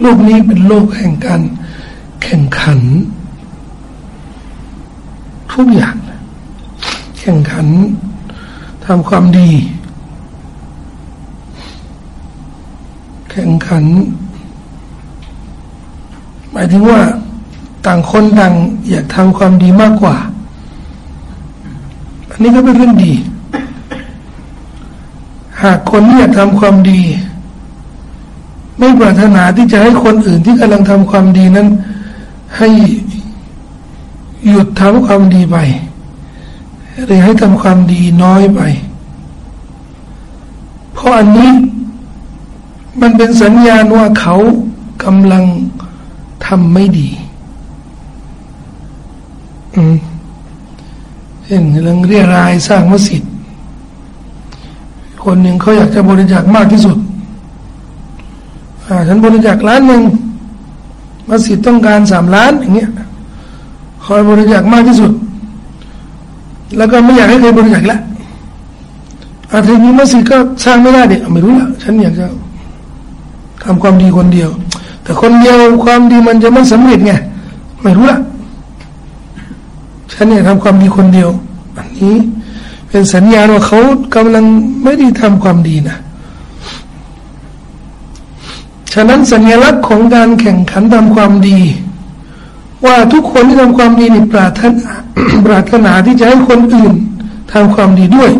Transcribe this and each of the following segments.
โลกนี้เป็นโลกแห่งการแข่งขัน ทุกอย่าง แข่งขันทำความดี แข่งขัน หมายถึงว่าต่างคนต่างอยากทำความดีมากกว่า อันนี้ก็เป็นเรื่องดี หากคนอยากทำความดี ไม่ปรารถนาที่จะให้คนอื่นที่กำลังทำความดีนั้น ให้หยุดทำความดีไปหรือให้ทำความดีน้อยไป เพราะอันนี้มันเป็นสัญญาณว่าเขากำลังทำไม่ดี อืมเช่นกำลังเรียรายสร้างมัสยิด คนหนึ่งเขาอยากจะบริจาคมากที่สุด ฉันบริจาคล้านหนึ่งมัสยิดต้องการสามล้านอย่างเงี้ยคอยบริจาคมากที่สุด แล้วก็ไม่อยากให้ใครบริจาคละอาทีนี้มัสยิดก็สร้างไม่ได้เด็กไม่รู้ละฉันอยากจะทำความดีคนเดียว แต่คนเดียวความดีมันจะไม่สำเร็จไงไม่รู้ละฉันเนี่ยทำความดีคนเดียว อันนี้เป็นสัญญาณว่าเขากำลังไม่ได้ทำความดีนะ ฉะนั้นสัญลักษณ์ของการแข่งขันทำความดี ว่าทุกคนที่ทำความดีนี่ปรารถนาปรารถนาที่จะให้คนอื่นทำความดีด้วย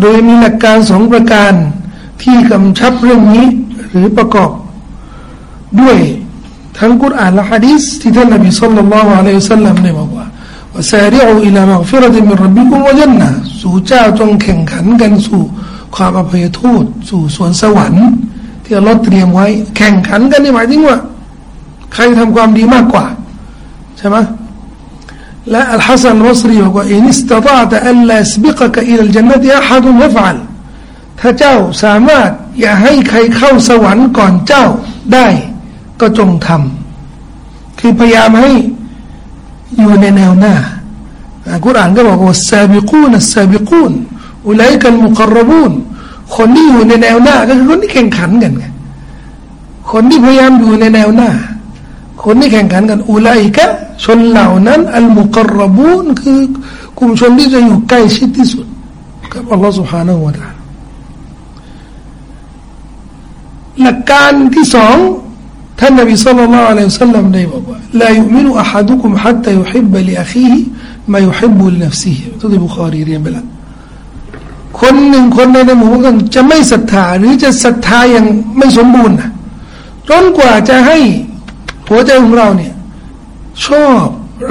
โดยมีหลักการสองประการที่กำชับเรื่องนี้หรือประกอบ ด้วยทั้งกุรอานและฮะดีษที่ท่านนบี صلى الله عليه وسلم ได้บอกว่า وسارعوا إلى مغفرة من ربكم وجنة สู่เจ้าจงแข่งขันกันสู่ความอภัยโทษ สู่สวนสวรรค์ ที่เราเตรียมไว้ แข่งขันกันนี่หมายถึงว่า ใครทำความดีมากกว่า ใช่ไหมและอัลฮัสซันรัสรีบอกว่าอินิสตาตอัลลาสบิกกะอิลจันนติอาฮัดุยฟัลถ้าเจ้าสามารถอย่าให้ใครเข้าสวรรค์ก่อนเจ้าได้ก็จงทำคือพยายามให้อยู่ในแนวหน้ากุรอานก็บอกว่าซาบิกูนซาบิกูนอุลัยกันมุกรบูน คนที่อยู่ในแนวหน้าก็คือคนที่แข่งขันกันไงคนที่พยายามอยู่ในแนวหน้า คนที่แข่งขันกันอุไลกะชนเหล่านั้นอัลมุกรบูนคือกลุ่มชนที่จะอยู่ใกล้ชิดที่สุดกับอัลลอฮฺสุฮาห์นะตาหลักการที่สองท่านนบีสุลต่านละอัลลอฮฺได้บอกว่าลายุมินุอะฮัดุคุมฮัตตายุฮิบบะลิอัคีฮิมายุฮิบุลนัฟซิฮิทุติบุคารีเรียนไปแล้ว คนหนึ่งคนในในหมู่บ้านจะไม่ศรัทธาหรือจะศรัทธาอย่างไม่สมบูรณ์นะจนกว่าจะให้หัวใจของเราเนี่ย ชอบ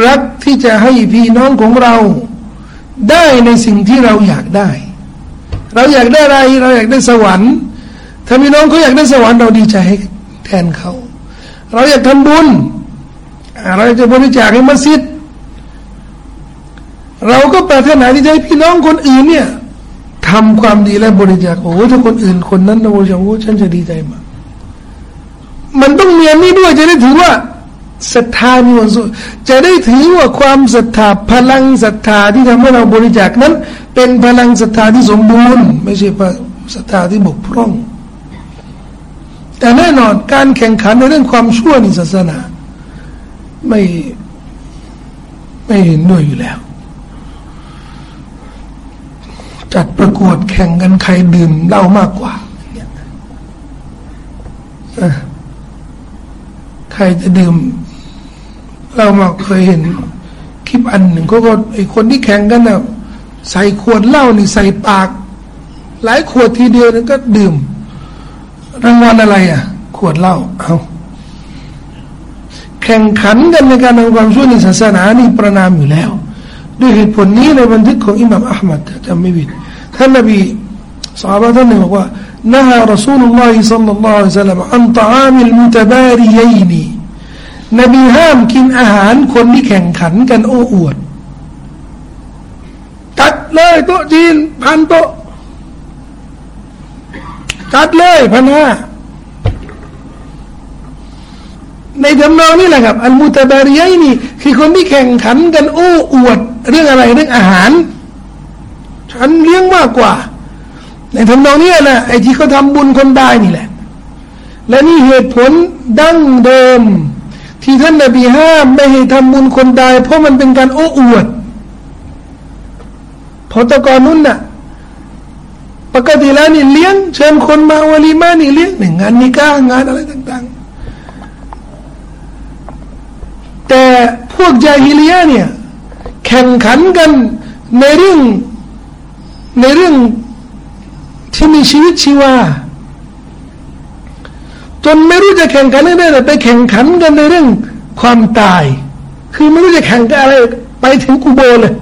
รักที่จะให้พี่น้องของเรา ได้ในสิ่งที่เราอยากได้ เราอยากได้อะไร เราอยากได้สวรรค์ ถ้าพี่น้องเขาอยากได้สวรรค์เราดีใจให้แทนเขา เราอยากทำบุญ เราจะบริจาคให้มัสยิด เราก็ปรารถนาที่จะให้พี่น้องคนอื่นเนี่ย ทำความดีและบริจาคโอ้ถ้าคนอื่นคนนั้นนะโอ้โหฉันจะดีใจมากมันต้องมีอันนี้ด้วยจะได้ถือว่าศรัทธามีวันสุจะได้ถือว่าความศรัทธาพลังศรัทธาที่ทำให้เราบริจาคนั้น เป็นพลังศรัทธาที่สมบูรณ์ ไม่ใช่ศรัทธาที่บกพร่อง แต่แน่นอนการแข่งขันในเรื่องความชั่วในศาสนา ไม่ไม่เห็นด้วยอยู่แล้ว จัดประกวดแข่งกันใครดื่มเหล้ามากกว่าใครจะดื่มเรามาเคยเห็น คลิปอันหนึ่งเขาก็ไอคนที่แข่งกันน่ะใส่ขวดเหล้านี่ใส่ปาก หลายขวดทีเดียวนึงก็ดื่ม รางวัลอะไรอะ ขวดเหล้าเอาแข่งขันกันในการทำความชั่วในศาสนานี่ประนามอยู่แล้ว ด้วยเหตุผลนี้ในบันทึกของอิหม่ามอัลมัดจำไม่ผิด ท่านนบีสาบะท่านหบอกว่านะฮะรสูลุลลอฮิสัลลัลลอฮุอะลัยฮิสลามอันตามิลาริยนีนบีห้ามกินอาหารคนที่แข่งขันกันโอ้อวดจัดเลยโต๊ะจีนพันโต๊ะจัดเลยพันห้าในจำนองนี่แหละครับ อันมุตบารียัยนี่คือคนที่แข่งขันกันโอ้อวด เรื่องอะไรเรื่องอาหาร ฉันเลี้ยงมากกว่า ในทำนองนี้นะไอ้ที่เขาทำบุญคนได้นี่แหละ และนี่เหตุผลดั้งเดิม ที่ท่านนบีห้ามไม่ให้ทำบุญคนได้เพราะมันเป็นการโอ้อวดพอตะกอนนู้นน่ะปกติแล้วนี่เลี้ยงเชิญคนมาวลีมานี่เลี้ยงหนึ่งงานนิก้างานอะไรต่าง ๆ แต่พวกจาฮิเลียเนี่ยแข่งขันกันในเรื่อง ในเรื่องที่มีชีวิตชีวาจนไม่รู้จะแข่งขันได้เลยไปแข่งขันกันในเรื่องความตาย คือไม่รู้จะแข่งกันอะไรไปถึงกูโบเลย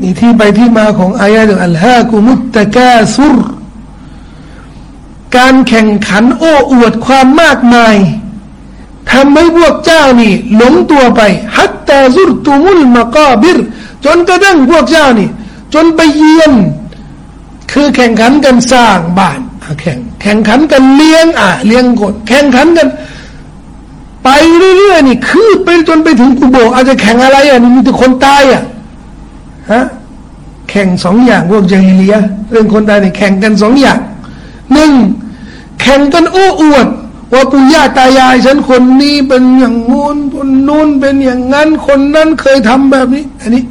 นี่ที่ไปที่มาของอายะห์อัลฮะกุมุตตะกาซุรการแข่งขันโอ้อวดความมากมายทำให้พวกเจ้านี่ หลงตัวไปฮัตต่ซุรตุมุลมะกาบิรจนกระทั่งพวกเจ้านี่ จนไปเยี่ยน คือแข่งขันกันสร้างบ้านแข่งแข่งขันกันเลี้ยงอะเลี้ยงคนแข่งขันกัน ไปเรื่อยๆนี่คือไปจนไปถึงกูโบอาจจะแข่งอะไรอะนี่มีแต่คนตายอะฮะแข่งสองอย่างพวกเจฮิเลียเรื่องคนตายเนี่แข่งกันสองอย่างหนึ่งแข่งกันโอ้อวดว่าปู่ย่าตายายฉันคนนี้เป็นอย่างงู้นคนนู้นเป็นอย่างนั้นคนนั้นเคยทำแบบนี้ อันนี้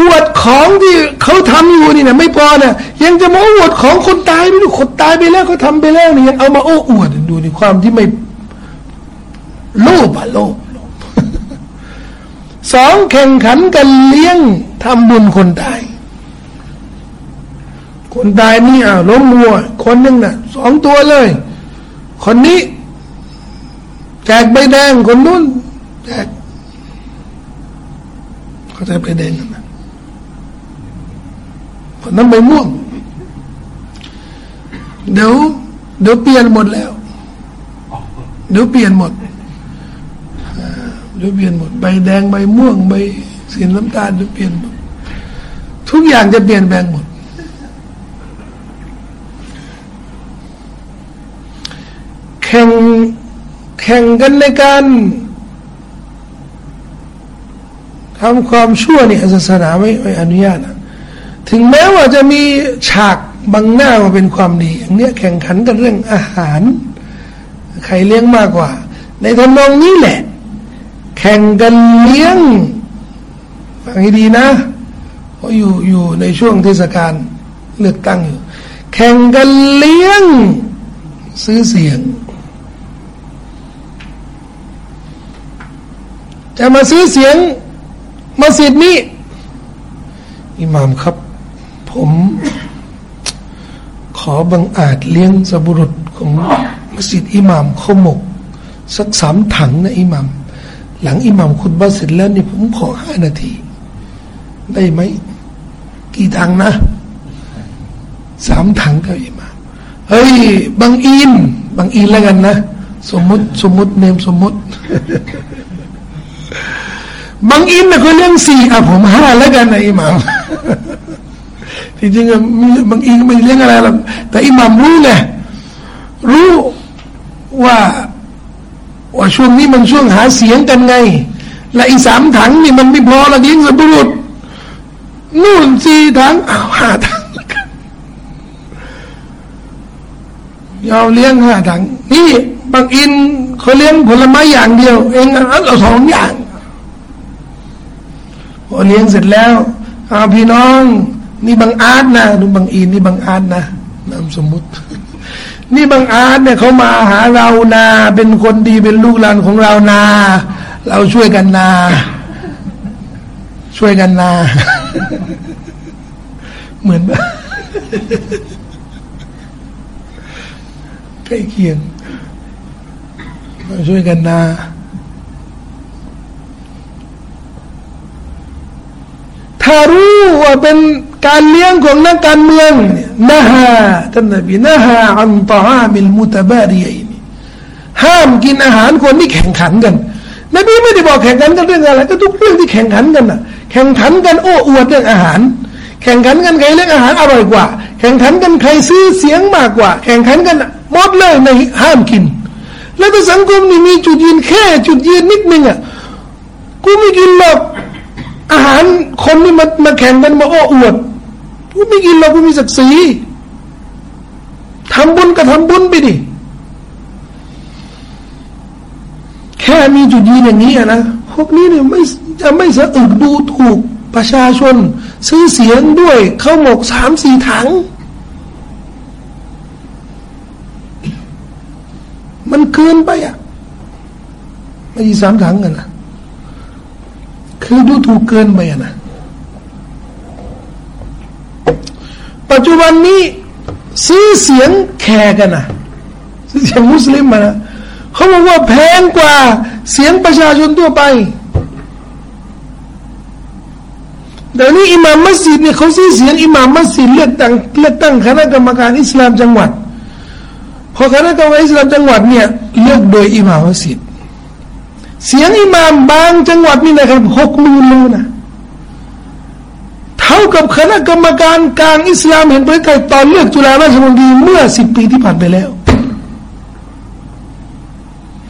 อวดของที่เขาทำอยู่นี่นะไม่พอนะยังจะมาอวดของคนตายด้วยคนตายไปแล้วเขาทาไปแล้วนี่ยังเอามาโอ้อวดดูในความที่ไม่โลภอะโลภสองแข่งขันกันเลี้ยงทำบุญคนตาย คนตายนี่อะล้มมัว คนหนึ่งน่ะสองตัวเลย คนนี้แจกใบแดงคนนู้นแจกเขาจะใบแดงกัน คนนั้นใบม่วง เดี๋ยว เดี๋ยวเปลี่ยนหมดแล้ว เดี๋ยวเปลี่ยนหมดเดี๋ยวเปลี่ยนหมด ใบแดงใบม่วงใบสีน้ำตาลเดี๋ยวเปลี่ยนหมดทุกอย่างจะเปลี่ยนแปลงหมดแข่งแข่งกันในการทำความชั่วนี่ศาสนาไม่ไม่อนุญาตนะ ถึงแม้ว่าจะมีฉากบังหน้ามาเป็นความดี อย่างเนี้ยแข่งขันกันเรื่องอาหาร ใครเลี้ยงมากกว่า ในทำนองนี้แหละ แข่งกันเลี้ยงฟังให้ดีนะเพราะอยู่อยู่ในช่วงเทศกาลเลือกตั้งอยู่ แข่งกันเลี้ยง ซื้อเสียง จะมาซื้อเสียงมัสยิดนี้อิหม่ามครับ ผม ขอบังอาจเลี้ยงสบุรุษของมัสยิดอิหม่ามข้าหมก สักสามถังนะอิหม่าม หลังอิหม่ามคุณบาเสร็จแล้วนี่ผมขอห้านาที ได้ไหม กี่ถังนะสามถังกับอิหม่าม เฮ้ยบางอินบางอินแล้วกันนะ สมมติสมมติเนมสมมติบางอินนะเขาเลี้ยงสี่อะผมห้าแล้วกันนะอิหมาม จริงอะบางอินไม่เลี้ยงอะไรหรอกแต่อิหมามรู้ไงรู้ว่าว่าช่วงนี้มันช่วงหาเสียงกันไง และอีสามถังนี่มันไม่พอละเลี้ยงสับปะรดนู่นสี่ถังเอาห้าถังแล้วกันยอมเลี้ยงห้าถัง นี่บางอินเขาเลี้ยงผลไม้อย่างเดียว เองเอาสองอย่างพอเลี้ยงเสร็จแล้วอาพี่น้อง นี่บางอาร์ตนะดูบางอินนี่บางอาร์ตนะนามสมมุติ นี่บางอาร์ตเนี่ยเขามาหาเรานา เป็นคนดีเป็นลูกหลานของเรานา เราช่วยกันนา ช่วยกันนา เหมือนแบบใกล้เคียงเราช่วยกันนา ถ้ารู้ว่าเป็นการเลี้ยงของนักการเมืองนะฮะท่านนบีนะฮะอันตามิลมุตบารียนห้ามกินอาหารคนที่แข่งขันกันนบีไม่ได้บอกแข่งขันกันเรื่องอะไร ก็ทุกเรื่องที่แข่งขันกันน่ะ แข่งขันกันโอ้อวดเรื่องอาหาร แข่งขันกันใครเรื่องอาหารอร่อยกว่า แข่งขันกันใครซื้อเสียงมากกว่า แข่งขันกันหมดเลยในห้ามกิน แล้วก็สังคมนี่มีจุดยืนแค่จุดยืนนิดนึงอะกูไม่กินหรอก อาหารคนนี่มามาแข่งกันมาโอ้อวดกูไม่กินหรอกกูมีศักดิ์ศรีทำบุญก็ทำบุญไปดิแค่มีจุดยืนอย่างนี้นะพวกนี้เนี่ยไม่จะไม่สะอึกดูถูกประชาชน ซื้อเสียงด้วยเข้าหมกสามสี่ถัง มันเกินไปอะ ไม่ใช่สามถังกันนะ คือดูถูกเกินไปนะปัจจุบันนี้ซื้อเสียงแขกกันนะซื้อเสียงมุสลิมมานะเขาบอกว่าแพงกว่าเสียงประชาชนทั่วไปเดี๋ยวนี้อิหม่ามมัสยิดเนี่ยเขาซื้อเสียงอิหม่ามมัสยิดเลือกตั้งเลือกตั้งคณะกรรมการอิสลามจังหวัดพอคณะกรรมการอิสลามจังหวัดเนี่ยเลือกโดยอิหม่ามมัสยิด เสียงอิหม่ามบางจังหวัดนี่นะครับหกหมื่นเลนะเท่ากับคณะกรรมการกลางอิสลามเห็นประกาศตอนเลือกจุฬาราชมนตรีเมื่อสิบปีที่ผ่านไปแล้ว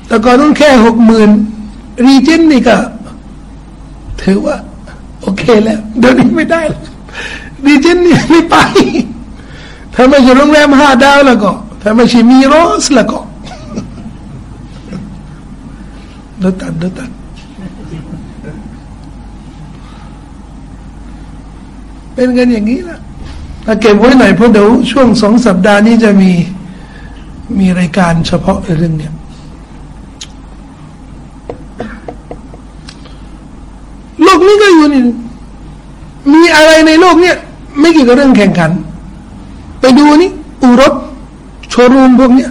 แต่ก่อนนั้นแค่หกหมื่นรีเจนนี่ก็ ถือว่า โอเคแล้ว เดี๋ยวนี้ไม่ได้รีเจนนี่ไม่ไป ถ้าไม่ใช่โรงแรมห้าดาวแล้วก็ ถ้าไม่ใช่มีโรสแล้วก็ เดือดตัดเดือดตัด เป็นกันอย่างนี้ละถ้าเก็บไว้หน่อยเพราะเดี๋ยวช่วงสองสัปดาห์นี้จะมีมีรายการเฉพาะเรื่องเนี้ยโลกนี้ก็อยู่นี่มีอะไรในโลกเนี้ยไม่เกี่ยวกับเรื่องแข่งขัน ไปดูนี่อูรถโชว์รูมพวกเนี้ย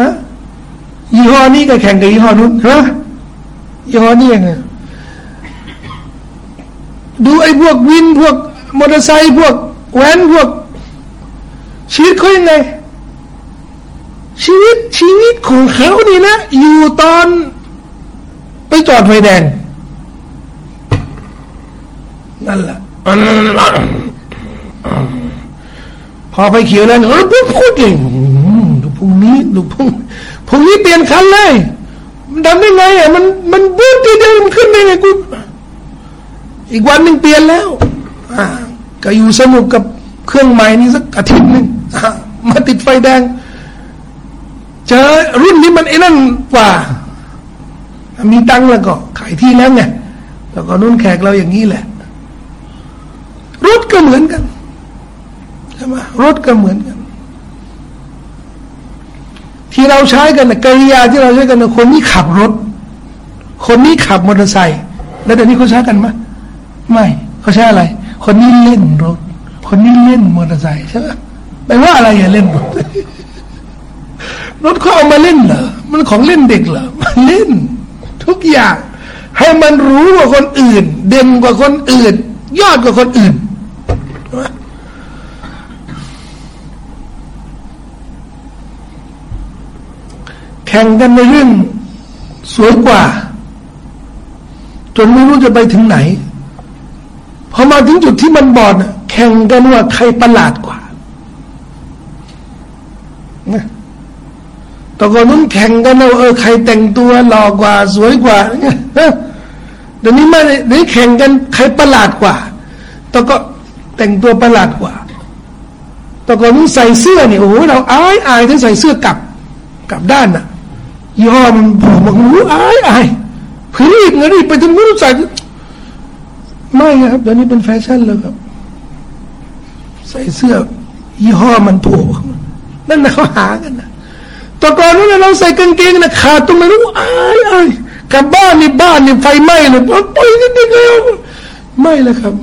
ฮะ ยี่ห้อนี้ก็แข่งกับยี่ห้อนู้นฮะยี่ห้อนี้ยังไงดูไอ้พวกวินพวกมอเตอร์ไซค์พวกแว้นพวก ชีวิตเขายังไงชีวิตชีวิตของเขานี่นะ อยู่ตอนไปจอดไฟแดงนั่นแหละพอไปเขียวแล้วเออพูดพูดเก่งดูพุ่งนี้ดูพุ่ง พรุ่งนี้เปลี่ยนคันเลยมันทำได้ไงอะมันมันบูดทีเดียวมันขึ้นได้ไงกูอีกวันหนึ่งเปลี่ยนแล้วอ่าก็อยู่สนุกกับเครื่องใหม่นี้สักอาทิตย์หนึ่งมาติดไฟแดง เจอรุ่นนี้มันไอ้นั่นกว่า มีตังแล้วก็ขายที่แล้วไงแล้วก็นุ่นแขกเราอย่างนี้แหละ รถก็เหมือนกันใช่ไหมรถก็เหมือนกัน ที่เราใช้กันนะกริยาที่เราใช้กันนะคนนี้ขับรถ คนนี้ขับมอเตอร์ไซค์แล้วแต่นี้เขาใช้กันไหมไม่เขาใช้อะไร คนนี้เล่นรถ คนนี้เล่นมอเตอร์ไซค์ใช่ไหมแปว่าอะไรอย่าเล่นรถรถเขาเอามาเล่นเหรอมันของเล่นเด็กเหรอมันเล่น ทุกอย่าง ให้มันรู้กว่าคนอื่น เด่นกว่าคนอื่น ยอดกว่าคนอื่น แข่งกันในเรื่องสวยกว่า จนไม่รู้จะไปถึงไหนพอมาถึงจุดที่มันบอดแข่งกันว่าใครประหลาดกว่าตอนก่อนนู้นแข่งกันว่าเออใครแต่งตัวหล่อกว่า สวยกว่าเนี่ยเดี๋ยวนี้ไม่เดี๋ยวแข่งกันใครประหลาดกว่าตอก็แต่งตัวประหลาดกว่าตอนก่อนนู้นใส่เสื้อเนี่ยโอ้โหเราอายอายที่ใส่เสื้อกลับกลับด้านน่ะ ยี่ห้อมันผมบอกรู้อายอายผลิตเงินไปถึงไม่รู้ใส่ไม่ครับตอนนี้เป็นแฟชั่นแล้วครับ ใส่เสื้อ ยี่ห้อมันโผล่นั่นนะเขาหากันนะตอก่อนนั้นเราใส่กางเกงนะขาดตรงนั้นอายอายกลับบ้านนี่บ้านนี่ไฟไหม้เลยปล่อยนิดเดียวไม่แล้วครับ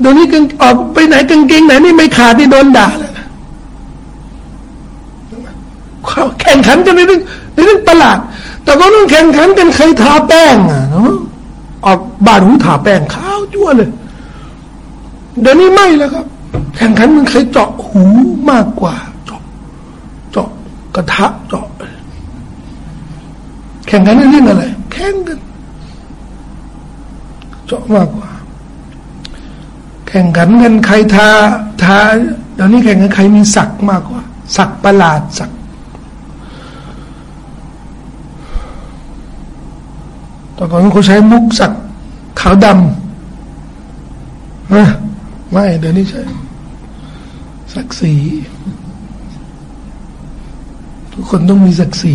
เดี๋ยวนี้กางออกไปไหนกางเกงไหนนี่ไม่ขาดนี่โดนด่าแล้วแข่งขันกันในเรื่อง เรื่องตลาด แต่ก็ต้องแข่งขันกันใครทาแป้งอะเนาะออกบานหูทาแป้งขาวจั่วเลย เดี๋ยวนี้ไม่แล้วครับ แข่งขันมันใครเจาะหูมากกว่า เจาะ เจาะกระทะเจาะ แข่งขันเรื่องอะไร แข่งกัน เจาะมากกว่า แข่งขันกันใครทาทาเดี๋ยวนี้แข่งกันใครมีสักมากกว่า สักประหลาดสัก แตอนก่อนเขาใช้มุกสักขาวดำนะไม่เดี๋ยวนี้ใช่ศักดิ์ศรีทุกคนต้องมีศักดิ์ศรี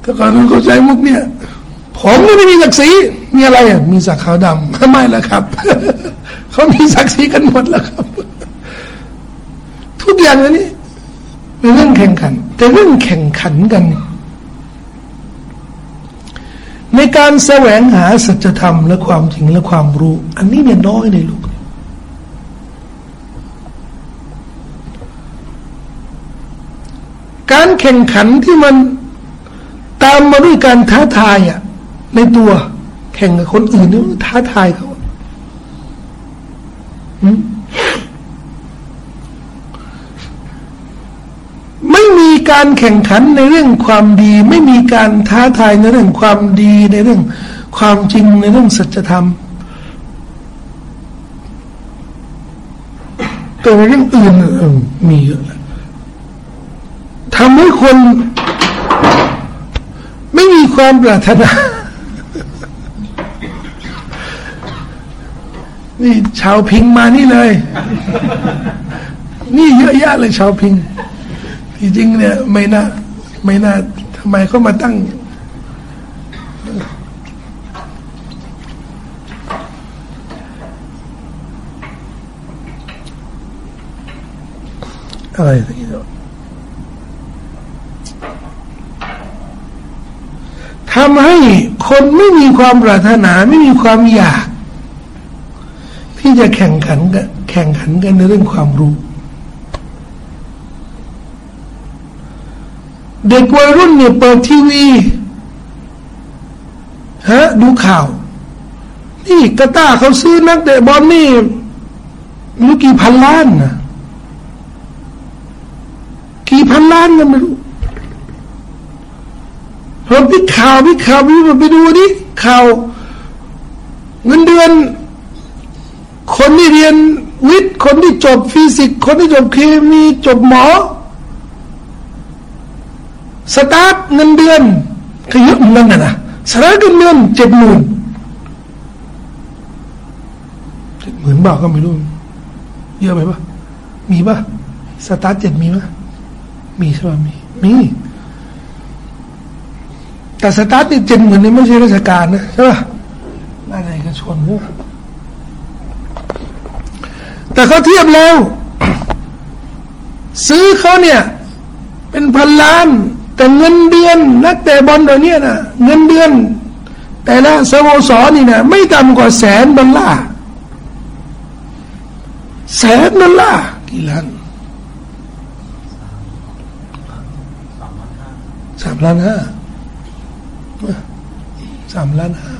แต่ก่อนเขาใช้มุกเนี่ยผมไม่มีศักดิ์ศรี มีอะไรอะ มีสักขาวดำไม่แล้วครับ เขามีศักดิ์ศรีกันหมดแล้วครับ ทุกอย่างเลยนี้เป็นเรื่องแข่งขัน แต่เรื่องแข่งขันกัน ในการแสวงหาสัจธรรมและความจริงและความรู้ อันนี้เนี่ยน้อยในลูกการแข่งขันที่มันตามมาด้วยการท้าทายอะในตัวแข่งกับคนอื่นนี่ท้าทายเขาไม่มี การแข่งขันในเรื่องความดี ไม่มีการท้าทายในเรื่องความดีในเรื่องความจริงในเรื่องสัจธรรมแต่ในเรื่องอื่นมีเยอะทำให้คน ไม่มีความปรารถนานี่ชาวพิงมานี่เลย นี่เยอะแยะเลยชาวพิง จริงเนี่ยไม่น่าไม่น่าทำไมเขามาตั้ง อะไรสักอย่างทำให้คนไม่มีความปรารถนาไม่มีความอยาก ที่จะแข่งขันกันแข่งขันกันในเรื่องความรู้ เด็กวัยรุ่นเนี่ยเปิดทีวีฮะดูข่าว นี่กาตาเขาซื้อนักเตะบอลนี่รู้กี่พันล้านนะกี่พันล้านกันไม่รู้เราพิข่าวพิข่าวพิไปดูดิข่าวเงินเดือน คนที่เรียนวิทย์คนที่จบฟิสิกส์คนที่จบเคมีจบหมอ สตาร์ทเงินเดือนก็เยอะเหมือนกันนะสตาร์ทเงินเดือนเจ็ดหมื่นเจ็ดหมื่นบาทก็ไม่รู้เยอะไหมปะมีปะสตาร์ทเจ็ดมีปะมีใช่ปะมีมีแต่สตาร์ทนี่เจ็ดหมื่นนี่ไม่ใช่ราชการนะใช่ปะน่าจะเอกชนใช่ปะแต่เขาเทียบแล้ว ซื้อเขาเนี่ย เป็นพันล้าน แต่เงินเดือนนักเตะบอลเดี๋ยวนี้นะเงินเดือน แต่ละสโมสรนี่นะไม่ต่ำกว่าแสนดอลลาร์แสนดอลลาร์กี่ล้านสามล้านห้าสามล้านห้า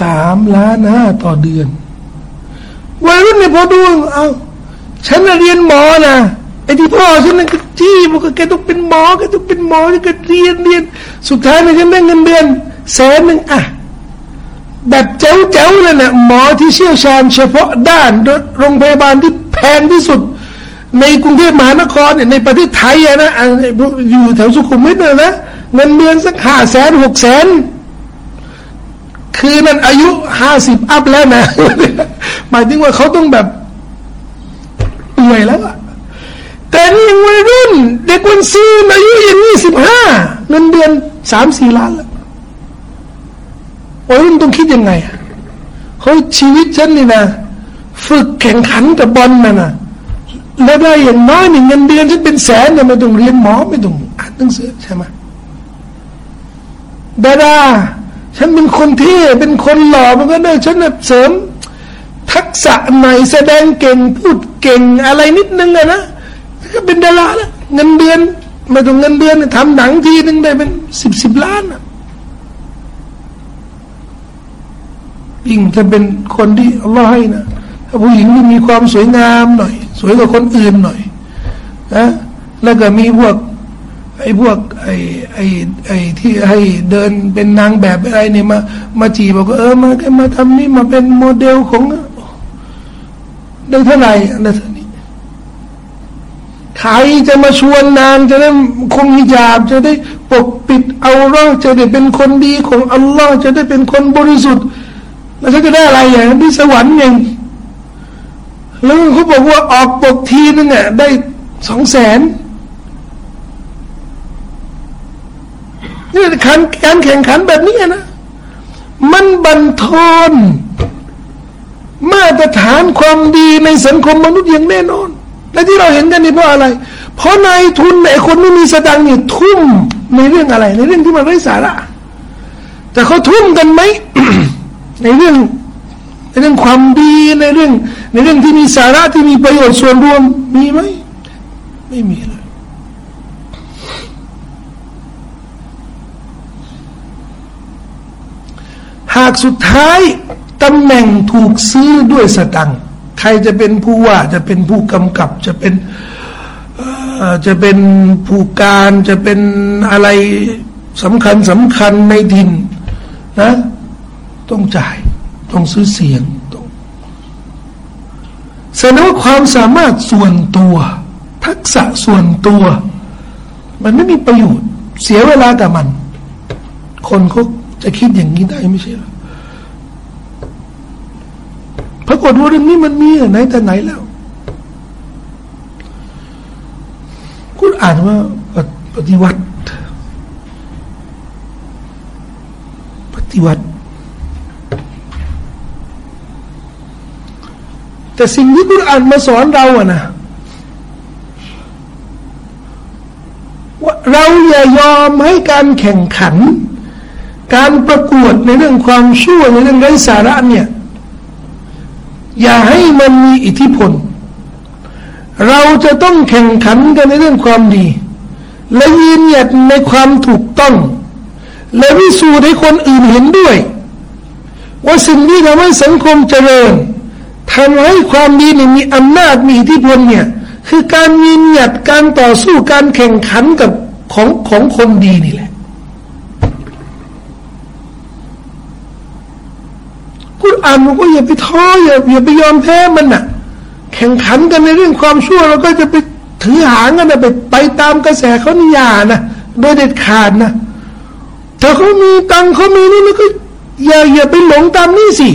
สามล้านห้าต่อเดือนวัยรุ่นเนี่ยพอดูเอาฉันเรียนหมอนะ ไอ้ที่พ่อฉันนั่นก็จี้บอกแกต้องเป็นหมอแกต้องเป็นหมอแกเรียนเรียน สุดท้ายมันฉันได้เงินเดือนแสนหนึ่งอะแบบเจ๋วๆเลยนะหมอที่เชี่ยวชาญเฉพาะด้านโรงพยาบาลที่แพงที่สุด ในกรุงเทพมหานครเนี่ยในประเทศไทยนะอยู่แถวสุขุมวิทเนี่ยนะเงินเดือนสักห้าแสนหกแสนคือนั่นอายุห้าสิบอัพแล้วนะหมายถึงว่าเขาต้องแบบเปื่อยแล้วอะ แต่นี่ยังวัยรุ่น เด็กวันซีนอายุยังยี่สิบห้าเงินเดือนสามสี่ล้านแล้ววัยรุ่นต้องคิดยังไงเขาชีวิตฉันนี่นะ ฝึกแข่งขันกับบอลน่ะนะแล้วได้อย่างน้อยหนึ่งเงินเดือนฉันเป็นแสนเนี่ยไม่ต้องเรียนหมอไม่ต้องอ่านหนังสือใช่ไหมดาดาฉันเป็นคนที่เป็นคนหล่อมันก็ได้ฉันเสริม ทักษะใหม่แสดงเก่งพูดเก่งอะไรนิดนึงอะนะ ก็เป็นดาราแล้วเงินเดือนไม่ต้องเงินเดือนทำหนังทีนึงได้เป็นสิบสิบล้านอะอีกริงๆถ้าเป็นคนที่อัลลอฮ์ให้นะถ้าผู้หญิงที่มีความสวยงามหน่อย สวยกว่าคนอื่นหน่อยนะแล้วก็มีพวกไอ้พวกไอ้ไอ้ไอ้ที่ให้เดินเป็นนางแบบอะไรเนี่ยมามาจีบอกว่าเออมามาทำนี่มาเป็นโมเดลของได้เท่าไหร่อะไรเนี้ ใครจะมาชวนนางจะได้คงมิจาบจะได้ปกปิดเอาร่าจะได้เป็นคนดีของอัลลอฮ์จะได้เป็นคนบริสุทธิ์ แล้วจะได้อะไรอย่างที่สวรรค์เองแล้วเขาบอกว่าออกปกทีนึงอะได้สองแสนนี่การการแข่งขันแบบนี้นะ มันบันทอนมาตรฐานความดีในสังคมมนุษย์อย่างแน่นอน และที่เราเห็นกันนี่เพราะอะไร เพราะนายทุนไอ้คนไม่มีสตังค์นี่ทุ่มในเรื่องอะไร ในเรื่องที่มันไร้สาระ แต่เขาทุ่มกันไหมในเรื่องในเรื่องความดีในเรื่อง ในเรื่องที่มีสาระที่มีประโยชน์ส่วนรวมมีไหมไม่มีเลยหากสุดท้ายตำแหน่งถูกซื้อด้วยสตังค์ ใครจะเป็นผู้ว่าจะเป็นผู้กำกับจะเป็นจะเป็นผู้การจะเป็นอะไรสำคัญสำคัญในดินนะต้องจ่าย ต้องซื้อเสียงต้องแสดงว่าความสามารถส่วนตัว ทักษะส่วนตัว มันไม่มีประโยชน์ เสียเวลากับมัน คนเขาจะคิดอย่างนี้ได้ไม่ใช่หรอ ปรากฏว่าเรื่องนี้มันมีไหนแต่ไหนแล้ว คุณอ่านว่าปฏิวัติ ปฏิวัติ แต่สิ่งที่คุณอ่านมาสอนเราอะนะว่าเราอย่ายอมให้การแข่งขัน การประกวดในเรื่องความชั่วในเรื่องไร้สาระเนี่ย อย่าให้มันมีอิทธิพล เราจะต้องแข่งขันกันในเรื่องความดี และยืนหยัดในความถูกต้อง และวิสูจน์ให้คนอื่นเห็นด้วย ว่าสิ่งที่ทำให้สังคมเจริญทำให้ความดีเนี่ยมีอำนาจมีอิทธิพลเนี่ยคือการยืนหยัดการต่อสู้การแข่งขันกับของของคนดีนี่แหละ ณอ่านมันก็อย่าไปท้ออย่าอย่าไปยอมแพ้มันน่ะ แข่งขันกันในเรื่องความชั่วเราก็จะไปถือหางกันนะไปไปตามกระแสเขานิยานะโดยเด็ดขาดนะถ้าเขามีตังเขามีนี่มันก็อย่าอย่าไปหลงตามนี่สิ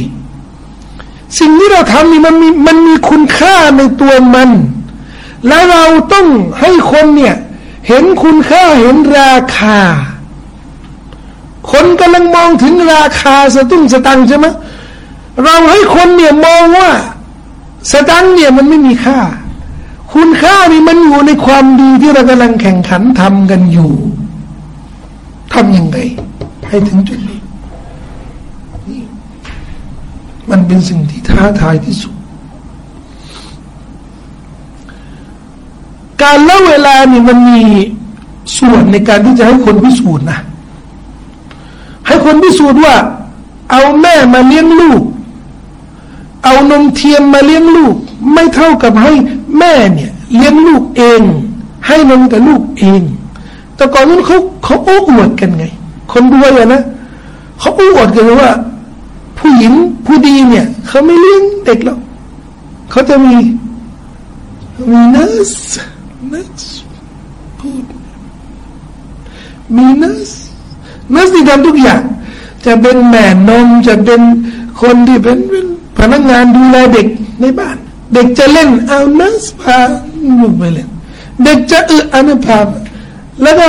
สิ่งที่เราทำนี่มันมีมันมีคุณค่าในตัวมัน แล้วเราต้องให้คนเนี่ยเห็นคุณค่าเห็นราคา คนกำลังมองถึงราคาสตุ้งสตังใช่ไหม เราให้คนเนี่ยมองว่าสตังเนี่ยมันไม่มีค่า คุณค่านี่มันอยู่ในความดีที่เรากำลังแข่งขันทำกันอยู่ทำยังไง ให้ถึงจุดนี้นี่มันเป็นสิ่งที่ท้าทายที่สุด การเล่าเวลานี่มันมีส่วนในการที่จะให้คนพิสูจน์นะ ให้คนพิสูจน์ว่า เอาแม่มาเลี้ยงลูก เอานมเทียมมาเลี้ยงลูก ไม่เท่ากับให้แม่เนี่ยเลี้ยงลูกเอง ให้นมกับลูกเอง แต่ก่อนนั้นเขาเขาโอ้อวดกันไง คนรวยอะนะเขาโอ้อวดกันว่า ผู้หญิงผู้ดีเนี่ยเขาไม่เลี้ยงเด็กแล้วเขาจะมีมีนัสนัสพูดมีนัสนัสที่ทำทุกอย่าง จะเป็นแม่นมจะเป็นคนที่เป็นเป็น พนักงานดูแลเด็กในบ้าน เด็กจะเล่นเอานัสพาลูกไปเล่นเด็กจะอึอันนั้นพาแล้วก็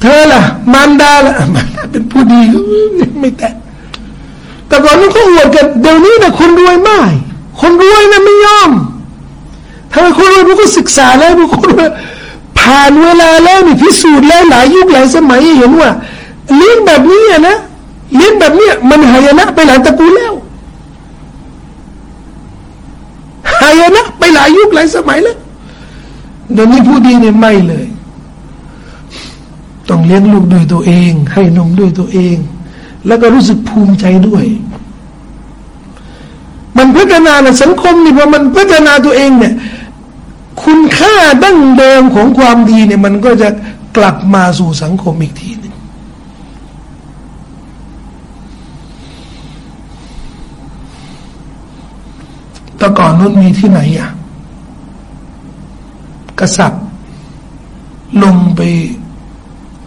เธอล่ะมารดาล่ะมารดาเป็นผู้ดีไม่แตะแต่ก่อนนั้นเขาอวดกันเดี๋ยวนี้นะคนรวยมากคนรวยนะไม่ยอมทำไมคนรวยพวกก็ศึกษาแล้วพวกคนผ่านเวลาแล้วนี่พิสูจน์แล้วหลายยุคหลายสมัยเห็นว่าเลี้ยงแบบนี้นะเลี้ยงแบบนี้มันหายนะไปหลายตระกูลแล้วหายนะไปหลายยุคหลายสมัยแล้วเดี๋ยวนี้ผู้ดีเนี่ยไม่เลย ต้องเลี้ยงลูกด้วยตัวเอง ให้นมด้วยตัวเอง แล้วก็รู้สึกภูมิใจด้วย มันพัฒนานะสังคมนี่พอมันพัฒนาตัวเองเนี่ย คุณค่าดั้งเดิมของความดีเนี่ย มันก็จะกลับมาสู่สังคมอีกที แต่ก่อนนู้นมีที่ไหนอะ กษัตริย์ ลงไป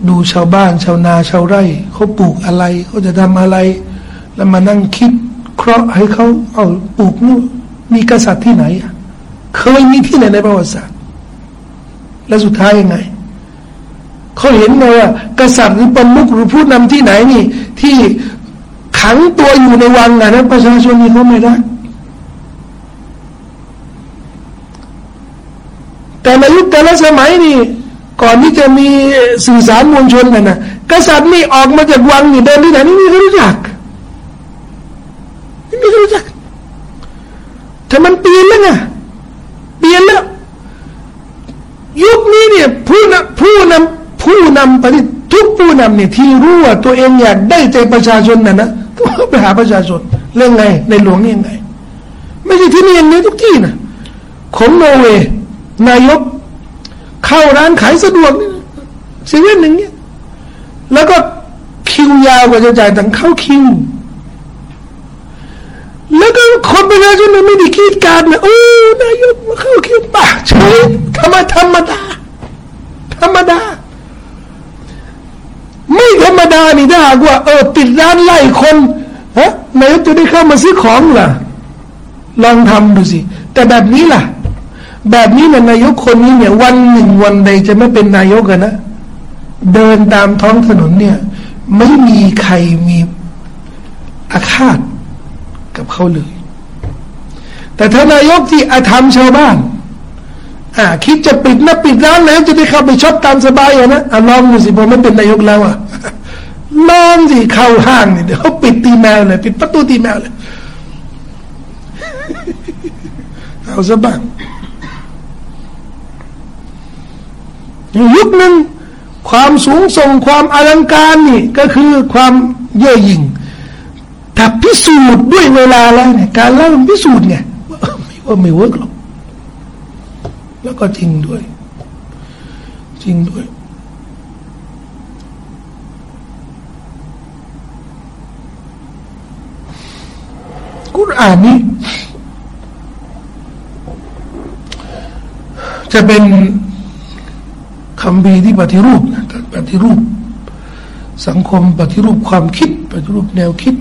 ดูชาวบ้าน ชาวนาชาวไร่เขาปลูกอะไรเขาจะทำอะไร แล้วมานั่งคิดเคราะห์ให้เขาเอาปลูกนู่นมีกษัตริย์ที่ไหนอะเคยมีที่ไหนในประวัติศาสตร์ แล้วสุดท้ายยังไงเขาเห็นไงว่ากษัตริย์หรือประมุขหรือผู้นำที่ไหนนี่ ที่ขังตัวอยู่ในวังนะประชาชนนี่เขาไม่ได้ แต่ในยุคแต่ละสมัยนี่ก่อนที่จะมีสื่อสารมวลชนกันนะกษัตริย์นี่ออกมาจากวังนี่เดินที่ไหนนี่ไม่รู้จักไม่รู้จักแต่มันเปลี่ยนแล้วไงเปลี่ยนแล้ว ยุคนี้เนี่ยผู้นำผู้นำผู้นำปฏิทุกผู้นำเนี่ยที่รู้ว่าตัวเองอยากได้ใจประชาชนน่ะนะต้องไปหาประชาชนเรื่องไง ในหลวงยังไง ไม่ใช่ที่นี่อย่างนี้ทุกที่นะของโนเวย์ นายกเข้าร้านขายสะดวกนี่เซเว่นหนึ่งเนี่ยแล้วก็คิวยาวกว่าจะจ่ายตังเข้าคิว แล้วก็คนประชาชนไม่ได้คิดการนะโอ้นายกมาเข้าคิวป่ะใช่ธรรมธรรมดา ธรรมดา ไม่ธรรมดานี่ถ้าหากว่า เออปิดร้านไล่คนฮะนายกจะได้เข้ามาซื้อของล่ะ ลองทำดูสิ แต่แบบนี้ล่ะ แบบนี้เนี่ยนายกคนนี้เนี่ยวันหนึ่งวันใดจะไม่เป็นนายกกันนะ เดินตามท้องถนนเนี่ย ไม่มีใครมีอาฆาตกับเขาเลย แต่ถ้านายกที่อาธรรมชาวบ้าน อ่า คิดจะปิดนะปิดร้านแล้วจะได้เข้าไปช็อปตามสบายอะนะอะลองดูสิพอไม่เป็นนายกแล้วอะลองสิเข้าห้างเนี่ยเดี๋ยวเขาปิดตีแมวเลย ปิดประตูตีแมวเลยเอาซะบ้าง ยุคหนึ่งความสูงส่งความอลังการนี่ก็คือความเย่อหยิ่งแต่พิสูจน์ด้วยเวลาแล้วเนี่ยการเล่าพิสูจน์ไงว่าไม่เวิร์กหรอกแล้วก็จริงด้วย จริงด้วยกุรอานนี้จะเป็น คำบีที่ปฏิรูปนะปฏิรูป สังคมปฏิรูปความคิด ปฏิรูปแนวคิด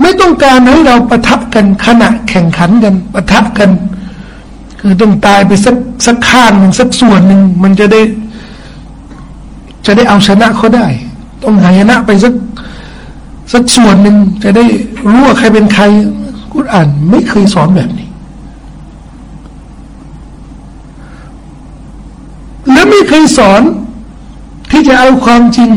ไม่ต้องการให้เราประทะกันขณะแข่งขันกัน ประทะกัน คือต้องตายไปสักสักข้างหนึ่งสักส่วนหนึ่งมันจะได้ จะได้เอาชนะเขาได้ ต้องหายนะไปสักสักส่วนหนึ่งจะได้รู้ว่าใครเป็นใครกุรอ่านไม่เคยสอนแบบนี้ และไม่เคยสอน ที่จะเอาความจริง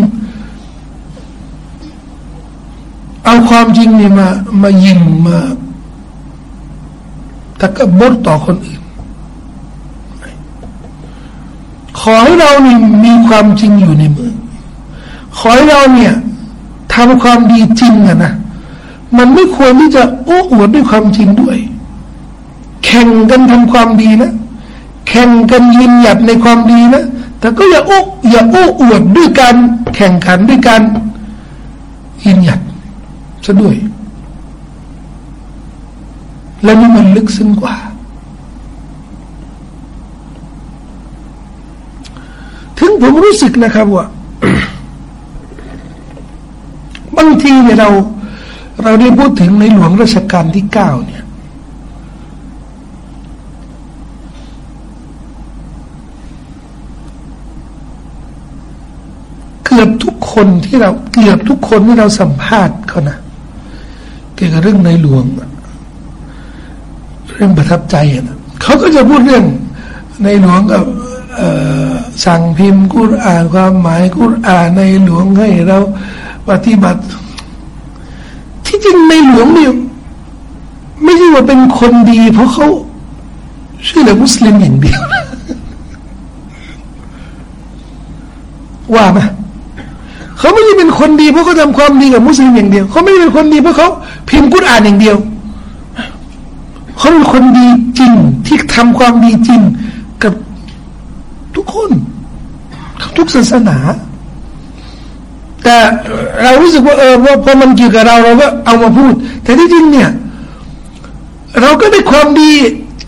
เอาความจริงนี่มา มายิงมาตะกบดต่อคนอื่น ขอให้เรานี่มีความจริงอยู่ในมือ ขอให้เราเนี่ยทำความดีจริงอะนะ มันไม่ควรที่จะโอ้อวดด้วยความจริงด้วย แข่งกันทำความดีนะ แข่งกันยืนหยัดในความดีนะ แต่ก็อย่าอุอย่าอู้อวดด้วยการแข่งขันด้วยการยืนหยัดซะด้วย และนี่มันลึกซึ้งกว่า ถึงผมรู้สึกนะครับว่าบางทีเนี่ยเรา เราได้พูดถึงในหลวงรัชกาลที่เก้าเนี่ย กือบทุกคนที่เราเกือบทุกคนที่เราสัมภาษณ์เขานะเกี่ยวกับเรื่องในหลวง เรื่องประทับใจนะเขาก็จะพูดเรื่องในหลวงกับสั่งพิมพ์กุรอานความหมายกุรอานในหลวงให้เราปฏิบัติ ที่จริงในหลวงเนี่ยไม่ใช่ว่าเป็นคนดี เพราะเขาเชื่อในมุสลิมอย่างเดียวว่าไหม เขาไม่ได้เป็นคนดีเพราะเขาทาความดีกับมุสลิมอย่างเดียว เขาไม่ได้เป็นคนดีเพราะเขาพิมพ์กุรอานอย่างเดียว เขาเป็นคนดีจริงที่ทำความดีจริงกับทุกคนทุกศาสนา แต่เรารู้สึกว่าเออว่าพอมันเกี่ยวกับเราเราก็เอามาพูด แต่ที่จริงเนี่ย เราก็ได้ความดี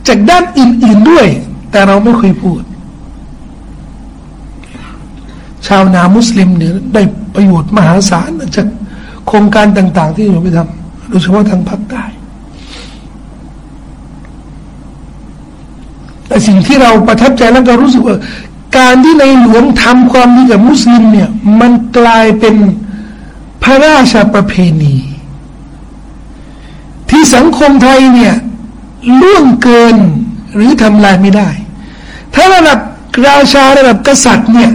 จากด้านอื่นๆด้วย แต่เราไม่เคยพูด ชาวนามุสลิมเนี่ยได้ประโยชน์มหาศาลจากโครงการต่าง ๆ ที่เราไปทำโดยเฉพาะทางภาคใต้แต่สิ่งที่เราประทับใจแล้วก็รู้สึกว่า การที่ในหลวงทำความดีกับมุสลิมเนี่ย มันกลายเป็นพระราชประเพณี ที่สังคมไทยเนี่ยล่วงเกินหรือทำลายไม่ได้ ถ้าระดับราชาระดับกษัตริย์เนี่ย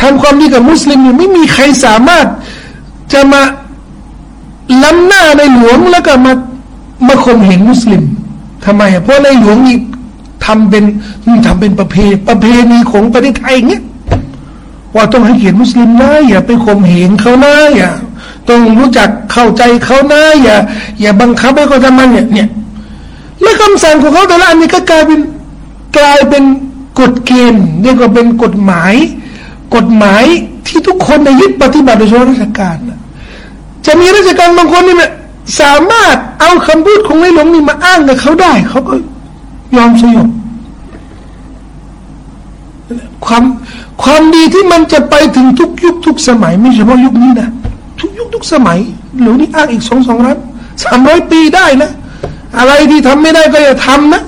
ทำความดีกับมุสลิมเนี่ยไม่มีใครสามารถจะมาล้ำหน้าในหลวงแล้วก็มามาข่มเหงมุสลิมทำไมเพราะในหลวงนี่ทำเป็นทำเป็นประเพประเพณีของประเทศไทยเงี้ยว่าต้องให้เกียรติมุสลิมนะอย่าไปข่มเหงเขานะอย่าต้องรู้จักเข้าใจเขานะอย่า อย่าบังคับให้เขาทำมันเนี่ยเนี่ยและคำสั่งของเขาแต่ละอันนี้ก็กลายเป็นกลายเป็นกฎเกณฑ์เรียกว่าเป็นกฎหมาย กฎหมายที่ทุกคนในยึดปฏิบัติโดยเฉพาะราชการจะมีราชการบางคนนี่แหละสามารถเอาคำพูดของในหลวงนี่มาอ้างกับเขาได้ เขาก็ยอมสยบความความดีที่มันจะไปถึงทุกยุคทุกสมัย ไม่เฉพาะยุคนี้นะทุกยุคทุกสมัยหรือนี่อ้างอีกสองสองร้อยสามร้อยปีได้นะ อะไรที่ทำไม่ได้ก็อย่าทำนะ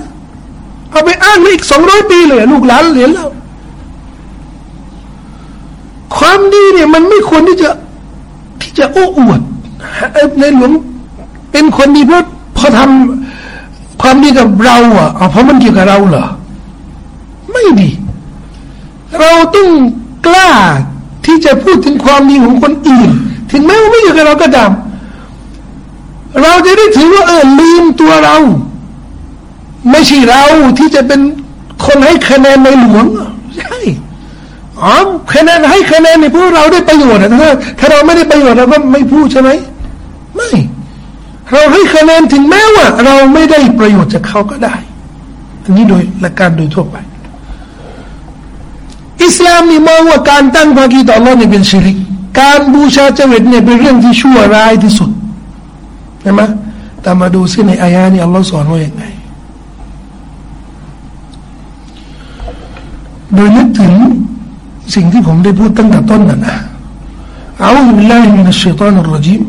เอาไปอ้างอีกสองร้อยปีเลยลูกหลานเหรียญแล้ว ความดีเนี่ยมันไม่ควรที่จะที่จะโอ้อวดในหลวงเป็นคนดีเพราะพอทำความดีกับเราอะเพราะมันเกี่ยวกับเราเหรอไม่ดี เราต้องกล้าที่จะพูดถึงความดีของคนอื่น ถึงแม้ว่าไม่อยู่กับเราก็ตามเราจะได้ถือว่าเออลืมตัวเรา ไม่ใช่เราที่จะเป็นคนให้คะแนนในหลวงใช่ อ๋อคะแนนให้คะแนนในพวกเราได้ประโยชน์ถ้าถ้าเราไม่ได้ประโยชน์เราก็ไม่พูดใช่ไหมไม่ เราให้คะแนนถึงแม้ว่า เราไม่ได้ประโยชน์จากเขาก็ได้อันนี้โดยหลักการโดยทั่วไป อิสลามนี่มองว่าการตั้งภาคีต่อ Allah เนี่ยเป็นชิริกการบูชาเจวิตเนี่ยเป็นเรื่องที่ชั่วร้ายที่สุดใช่ไหมแต่มาดูซิในอายะนี้อัลลอฮ์สอนว่าอย่างไงโดยนึกถึง สิ่งที่ผมได้พูดตั้งแต่ต้นนั่นนะอาอุบิลลาฮิมินัชชัยฏอนรจีม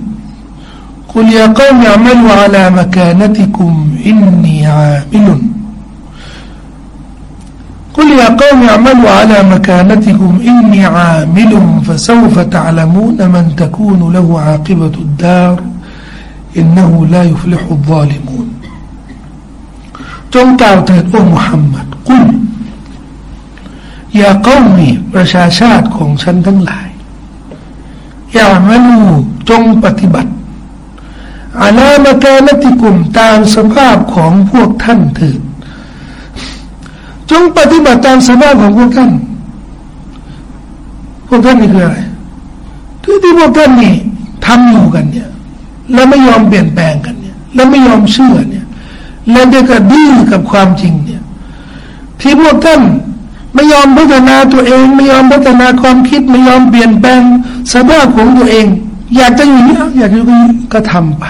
قل يا قوم اعملوا على مكانتكم إني عامل قل يا قوم اعملوا على مكانتكم إني عامل فسوف تعلمون من تكون له عاقبة الدار إنه لا يفلح الظالمون จงกล่าวเถิดโอ้มุฮัมมัดกุลอ ย่าก้องมีประชาชาติของฉันทั้งหลายอย่ามาลูจงปฏิบัติอาลามกานติกุมตามสภาพของพวกท่านเถิดจงปฏิบัติตามสภาพของพวกท่าน พวกท่านนี่คืออะไรที่ที่พวกท่านนี่ทำอยู่กันเนี่ย แล้วไม่ยอมเปลี่ยนแปลงกันเนี่ย แล้วไม่ยอมเชื่อเนี่ย แล้วเด็กก็ดื้อกับความจริงเนี่ย ที่พวกท่าน ไม่ยอมพัฒนาตัวเอง ไม่ยอมพัฒนาความคิด ไม่ยอมเปลี่ยนแปลงสภาพของตัวเอง อยากจะอยู่นี้อยากอยู่นี้ก็ทำไป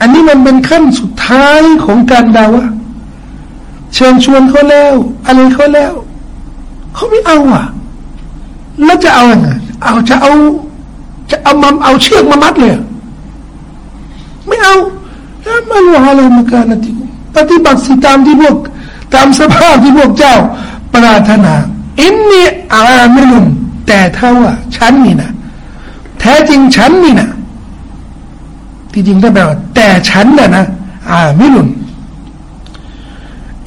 อันนี้มันเป็นขั้นสุดท้ายของการดาวะเชิญชวนเขาแล้ว อะไรเขาแล้ว เขาไม่เอาอะ แล้วจะเอาไงเอาจะเอา จะเอามาเอาเชือกมามัดเลยไม่เอาแล้วมันว่าอะไรมาการติปฏิบัติสิตามที่พวก ตามสภาพที่พวกเจ้าปรารถนา อินนีอามิลุนแต่ถ้าว่าฉันนี่นะแท้จริงฉันนี่นะที่จริงถ้าแปลว่าแต่ฉันน่ะนะอามิลุน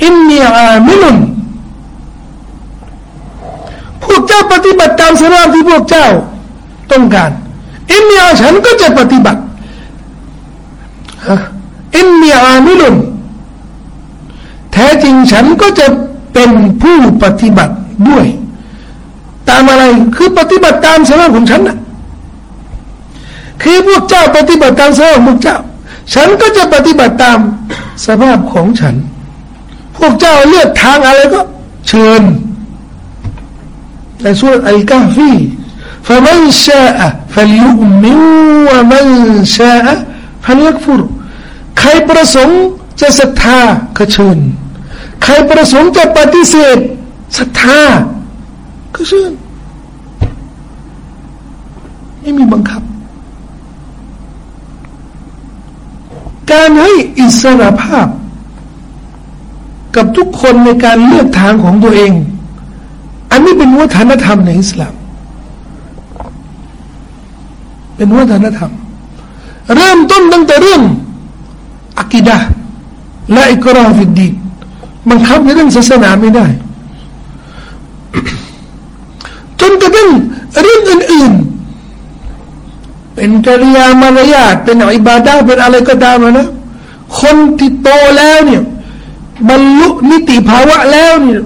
อินนีอามิลุนพวกเจ้าปฏิบัติตามสภาพที่พวกเจ้าต้องการ อินนีอาฉันก็จะปฏิบัติอินนีอามิลุน แท้จริงฉันก็จะเป็นผู้ปฏิบัติด้วย ตามอะไร คือปฏิบัติตามสภาพของฉันนะคือพวกเจ้าปฏิบัติตามสภาพของพวกเจ้า ฉันก็จะปฏิบัติตามสภาพของฉัน พวกเจ้าเลือกทางอะไรก็ เชิญในสุรอัลกาฟี فمن شاء فليؤمن ومن شاء فليكفر ใครประสงค์จะศรัทธาก็เชิญ ใครประสงค์จะปฏิเสธศรัทธาก็เชิญไม่มีบังคับ การให้อิสระภาพ กับทุกคนในการเลือกทางของตัวเอง อันนี้เป็นวัฒนธรรมในอิสลาม เป็นวัฒนธรรม เริ่มต้นตั้งแต่เรื่องอักิดะและอิกราฟิดดี บังคับในเรื่องศาสนาไม่ได้ จนกระทั่งเรื่องอื่นๆ เป็นจริยามารยาทเป็นอิบาดาเป็นอะไรก็ตามนะ คนที่โตแล้วเนี่ย บรรลุนิติภาวะแล้วเนี่ย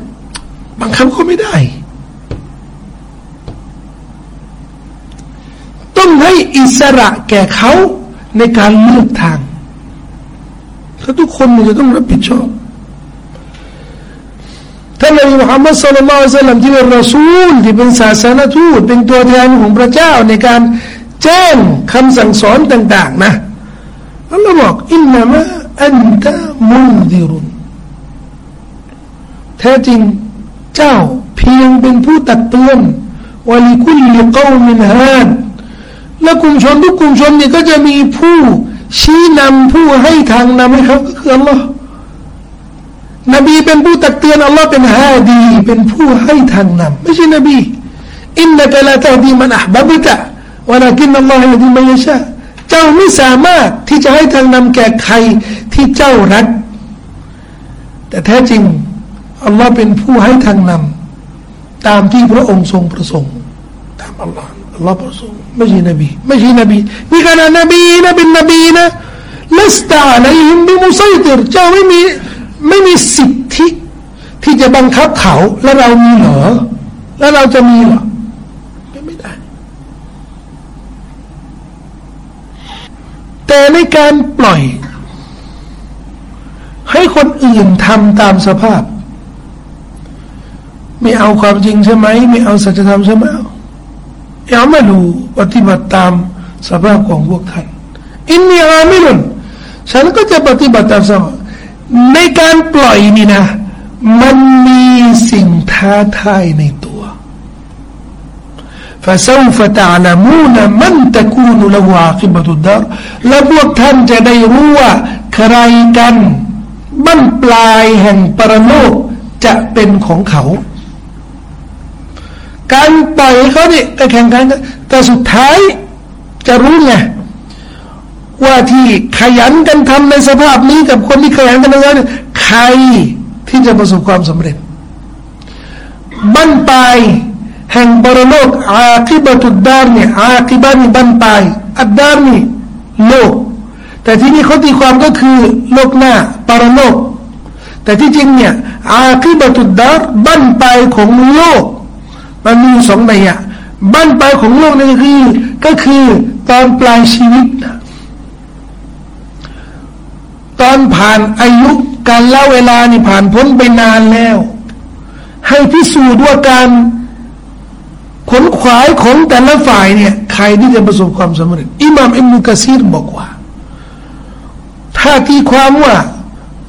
บังคับเขาไม่ได้ ต้องให้อิสระแก่เขาในการเลือกทางถ้าทุกคนจะต้องรับผิดชอบ ท่านนบีมุฮัมมัดสุลลัลลอฮุซัลลัมที่เป็นรอซูลที่เป็นศาสนทูตเป็นตัวแทนของพระเจ้าในการแจ้งคำสั่งสอนต่าง ๆ นะอัลลอฮ์บอก إنما أنت منذر แท้จริงเจ้าเพียงเป็นผู้ตักเตือนولكل قوم هاد และกลุ่มชนทุกกลุ่มชนนี่ก็จะมีผู้ชี้นำผู้ให้ทางนำให้เขาก็คืออัลลอฮ์ นบีเป็นผู้ตักเตือนอัลลอฮ์เป็น هادي เป็นผู้ให้ทางนำไม่ใช่นบี إنك لا تهدي من أحببتวลากินอัลลอฮ์ยดีมัยชาเจ้าไม่สามารถที่จะให้ทางนำแก่ใครที่เจ้ารัก แต่แท้จริงอัลลอฮ์เป็นผู้ให้ทางนำตามที่พระองค์ทรงประสงค์ตามอัลลอฮ์อัลลอฮ์ประสงค์ไม่ใช่นบีไม่ใช่นบีนี่ขนาดนบีนะเป็นนบีนะลัสตาในหิมบิมุซัยติรเจ้าไม่มี ไม่มีสิทธิที่จะบังคับเขาแล้วเรามีเหรอ แล้วเราจะมีเหรอไม่ได้ แต่ในการปล่อย ให้คนอื่นทำตามสภาพ ไม่เอาความจริงใช่ไหม ไม่เอาสัจธรรมใช่ไหมอย่ามาดูปฏิบัติตามสภาพของพวกท่านอินนีอามิลุนฉันก็จะปฏิบัติตามสภาพ ในการปล่อยนี่นะ มันมีสิ่งท้าทายในตัว فسوف تعلمون من تكون له عاقبة الدار และพวกท่านจะได้รู้ว่าใครกันบั้นปลายแห่งปรโลกจะเป็นของเขาการปล่อยเขาเนี่ยแข่งกันแต่สุดท้ายจะรู้ไง ว่าที่ขยันกันทำในสภาพนี้กับคนที่ขยันกันทำงานใครที่จะประสบความสำเร็จบั้นปลายแห่งบรโลกอาคิบตุดดารเนี่ยอาคิบันี่บั้นปลายอัดดารนี่โลก แต่ที่นี่เขาตีความก็คือโลกหน้าปรโลก แต่ที่จริงเนี่ยอาคิบตุดดารบั้นปลายของโลก มันมีสองในอะบ้นปลายของโลกนี่คือก็คือตอนปลายชีวิตนะ ตอนผ่านอายุการเล่าเวลานี่ผ่านพ้นไปนานแล้ว ให้พิสูจน์ด้วยการขนขวายของแต่ละฝ่ายเนี่ยใครที่จะประสบความสำเร็จอิหม่ามอิมนุกะซีรบอกว่า ถ้าที่ความว่า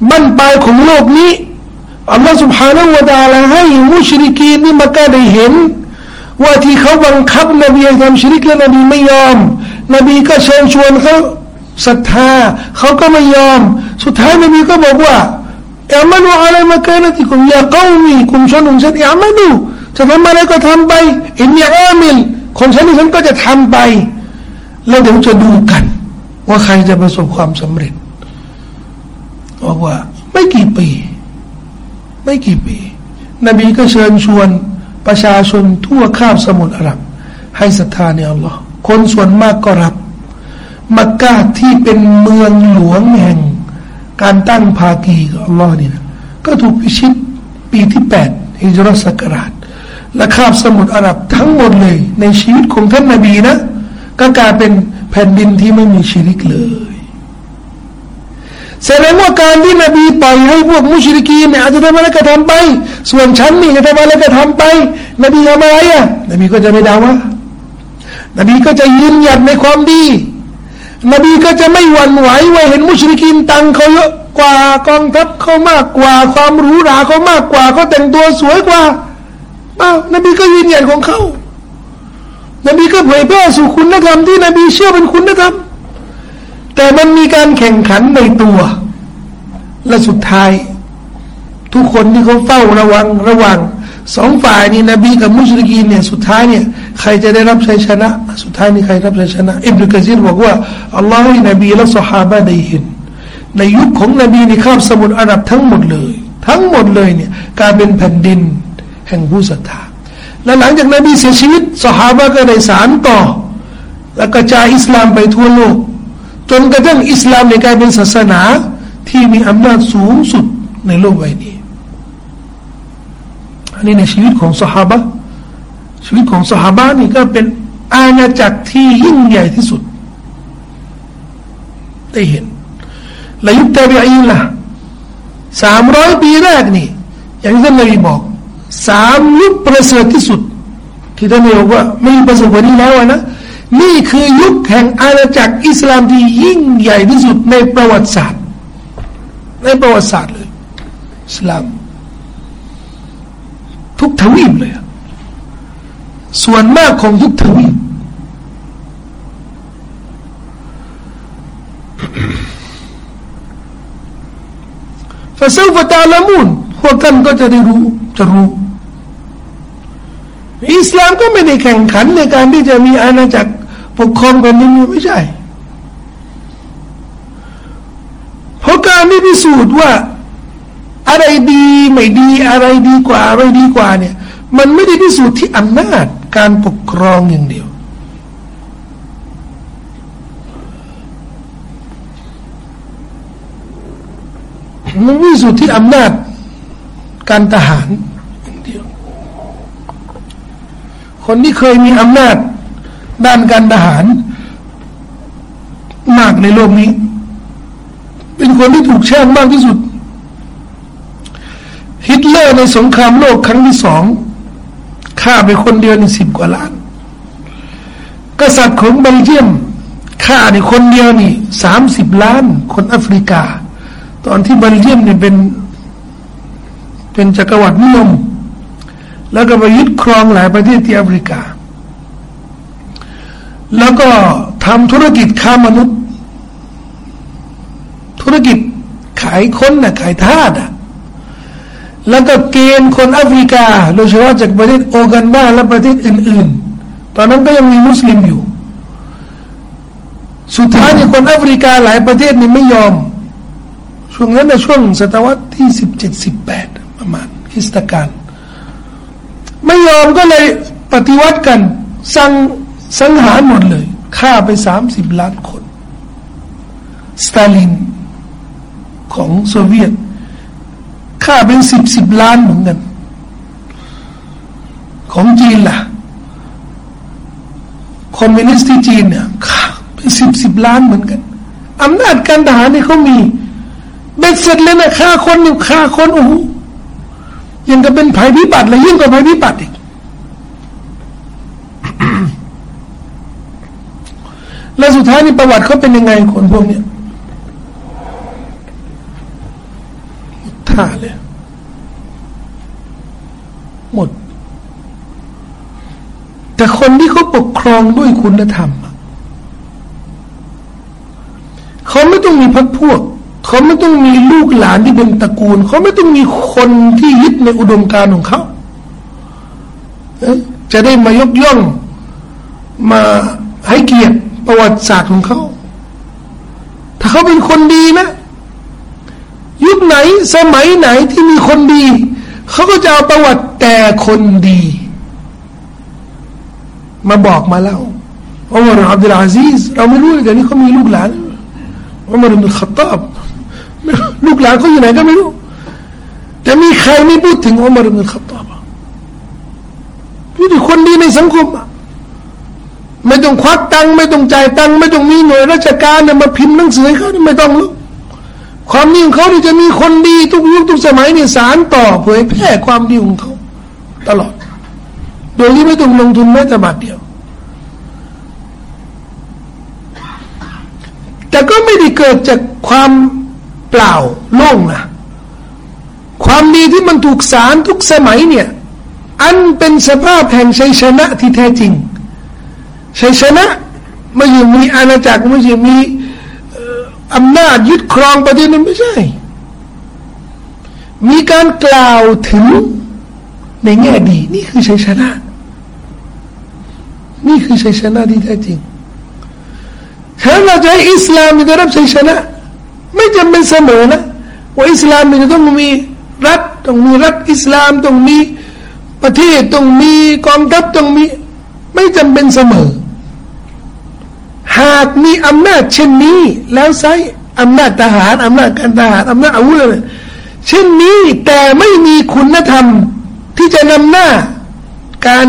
บั้นปลายของโลกนี้อัลลอฮฺสุบฮานาอูวะตาลาให้มุชริกีนี่มาก็ได้เห็น ว่าที่เขาบังคับนบีทำชริกและนบีไม่ยอม นบีก็เชิญชวนเขา ศรัทธาเขาก็ไม่ยอม สุดท้ายนบีก็บอกว่าอามาดูอะไรมาเกินที่คุณอย่าเก้ามีคุณชนของฉันอามาดูจะทำอะไรก็ทำไปอินยาอามิลคนฉันฉันก็จะทำไป แล้วเดี๋ยวจะดูกัน ว่าใครจะประสบความสำเร็จบอกว่า ไม่กี่ปี ไม่กี่ปี นบีก็เชิญชวนประชาชนทั่วข้ามสมุทรอาหรับ ให้ศรัทธาในอัลลอฮ์คนส่วนมากก็รับ มักกะที่เป็นเมืองหลวงแห่ง การตั้งภากีกับอัลลอฮ์นี่นะก็ถูกพิชิตปีที่แปดฮิจรัสกราชและคาบสมุทรอาหรับทั้งหมดเลย ในชีวิตของท่านนาบีนะ ก็กลายเป็นแผ่นดินที่ไม่มีชีริกเลยแสดงว่าการที่นบีปล่อยให้พวกมุชริกีเนี่ยอาจจะทำอะไรก็ทำไป ส่วนฉันนี่จะทำอะไรก็ทำไป นบีทำอะไรอะนบีก็จะไม่ด่าว่านบีก็จะยืนหยัดในความดี นบีก็จะไม่หวั่นไหวว่าเห็นมุชริกีนตังเขาเยอะกว่ากองทัพเขามากกว่าความรู้ราเขามากกว่าเขาแต่งตัวสวยกว่าอ้าวนบีก็ยืนหยัดของเขานบีก็เผยแพร่สู่คุณธรรมที่นบีเชื่อเป็นคุณธรรมแต่มันมีการแข่งขันในตัว และสุดท้าย ทุกคนที่เขาเฝ้าระวังระวัง สองฝ่ายนี่นบีกับมุชลิกีเนี่ยสุดท้ายเนี่ยใครจะได้รับชัยชนะ สุดท้ายนี่ใครรับชัยชนะอิบนุกะซีรบอกว่าอัลลอฮ์ให้นบีและสหายได้เห็น ในยุคของนบีในข้ามสมุทรอาหรับทั้งหมดเลย ทั้งหมดเลยเนี่ยกลายเป็นแผ่นดินแห่งผู้ศรัทธาและหลังจากนบีเสียชีวิตสหายก็ได้สารต่อ แล้วกระจายอิสลามไปทั่วโลก จนกระทั่งอิสลามในกลายเป็นศาสนาที่มีอำนาจสูงสุดในโลกใบนี้ อันนี้ในชีวิตของสหายชีวิตของสหายนี่ก็เป็นอาณาจักรที่ยิ่งใหญ่ที่สุด ได้เห็นและยุคตาบีอินล่ะสามร้อยปีแรกนี่ อย่างที่ท่านนบีบอกสามยุคประเสริฐที่สุด ที่ท่านนบีบอกว่าไม่มีประเสบการณ์นี้แล้วนะนี่คือยุคแห่งอาณาจักรอิสลามที่ยิ่งใหญ่ที่สุดในประวัติศาสตร์ ในประวัติศาสตร์เลยอิสลาม ทุกทวีปเลยส่วนมากของทุกทวีปฟาซลฟตาลามุนพวกท่านก็จะได้รู้จะรู้ อิสลามก็ไม่ได้แข่งขันในการที่จะมีอาณาจักรปกครองแผ่นดินไม่ใช่ เพราะการที่พิสูจน์ว่า อะไรดีไม่ดีอะไรดีกว่าอะไรดีกว่าเนี่ย มันไม่ได้พิสูจน์ที่อำนาจการปกครองอย่างเดียว มันพิสูจน์ที่อำนาจการทหารอย่างเดียว คนที่เคยมีอำนาจด้านการทหาร มากในโลกนี้ เป็นคนที่ถูกแช่งมากที่สุด ฮิตเลอร์ในสงครามโลกครั้งที่สองฆ่าไปคนเดียวในสิบกว่าล้าน กษัตริย์ของเบลเยียมฆ่าในคนเดียวนี่สามสิบล้าน คนแอฟริกา ตอนที่เบลเยียมเนี่ยเป็น เป็นจักรวรรดินิยม แล้วก็ไปยึดครองหลายประเทศที่แอฟริกา แล้วก็ทำธุรกิจค้ามนุษย์ ธุรกิจขายคนนะ่ะขายทาสอะ แล้วก็เกณฑ์คนแอฟริกา โดยเฉพาะจากประเทศโอกันดาและประเทศอื่น ๆ ตอนนั้นก็ยังมีมุสลิมอยู่ สุดท้ายเนี่ยคนแอฟริกาหลายประเทศนี่ไม่ยอม ช่วงนั้นในช่วงศตวรรษที่สิบเจ็ดสิบแปดประมาณคริสตกาลไม่ยอมก็เลยปฏิวัติกันสังสังหารหมดเลยฆ่าไปสามสิบล้านคน สตาลินของโซเวียต ฆ่าเป็นสิบสิบล้านเหมือนกัน ของจีนล่ะคอมมิวนิสต์ที่จีนเนี่ยฆ่าเป็นสิบสิบล้านเหมือนกันอำนาจการทหารนี่เขามีเบ็ดเสร็จเลยนะฆ่าคนนี่ฆ่าคนโอ้โหยังก็เป็นภัยพิบัติเลยยิ่งกว่าภัยพิบัติอีกแล้วสุดท้ายนี่ประวัติเขาเป็นยังไงคนพวกเนี้ยาเลยหมด แต่คนที่เขาปกครองด้วยคุณธรรมเขาไม่ต้องมีพักพวก เขาไม่ต้องมีลูกหลานที่เป็นตระกูล เขาไม่ต้องมีคนที่ยึดในอุดมการณ์ของเขาจะได้มายกย่อง มาให้เกียรติประวัติศาสตร์ของเขา ถ้าเขาเป็นคนดีนะ ยุคไหนสมัยไหนที่มีคนดี เขาก็จะเอาประวัติแต่คนดี มาบอกมาเล่าอุมารอับดุลอาซีสเราไม่รู้เลยแต่นี่เขามีลูกหลานอุมารอับดุลขัตตอบลูกหลานเขาอยู่ไหนก็ไม่รู้ แต่มีใครไม่พูดถึงอุมารอับดุลขัตตอบสังคมไม่ต้องควักตังค์ไม่ต้องจ่ายตังค์ไม่ต้องมีหน่วยราชการมาพิมพ์หนังสือเขาไม่ต้องลูก ความดีของเขาที่จะมีคนดีทุกยุคทุกสมัยนี่สารต่อเผยแพร่ความดีของเขาตลอด โดยที่ไม่ต้องลงทุนแม้แต่บาทเดียว แต่ก็ไม่ได้เกิดจากความเปล่าโล่งนะความดีที่มันถูกสารทุกสมัยเนี่ย อันเป็นสภาพแห่งชัยชนะที่แท้จริงชัยชนะไม่ใช่มีอาณาจักรไม่ใช่มี อำนาจยึดครองประเทศนั้นไม่ใช่ มีการกล่าวถึงในแง่ดี นี่คือชัยชนะ นี่คือชัยชนะที่แท้จริงถ้าเราจะให้อิสลามมีได้รับชัยชนะ ไม่จำเป็นเสมอนะว่าอิสลามมันจะต้องมีรัฐต้องมีรัฐอิสลามต้องมีประเทศต้องมีกองทัพต้องมี ไม่จำเป็นเสมอ หากมีอำนาจเช่นนี้ แล้วใช้อำนาจทหารอำนาจการทหารอำนาจอาวุธอะไรเช่นนี้แต่ไม่มีคุณธรรมที่จะนำหน้าการ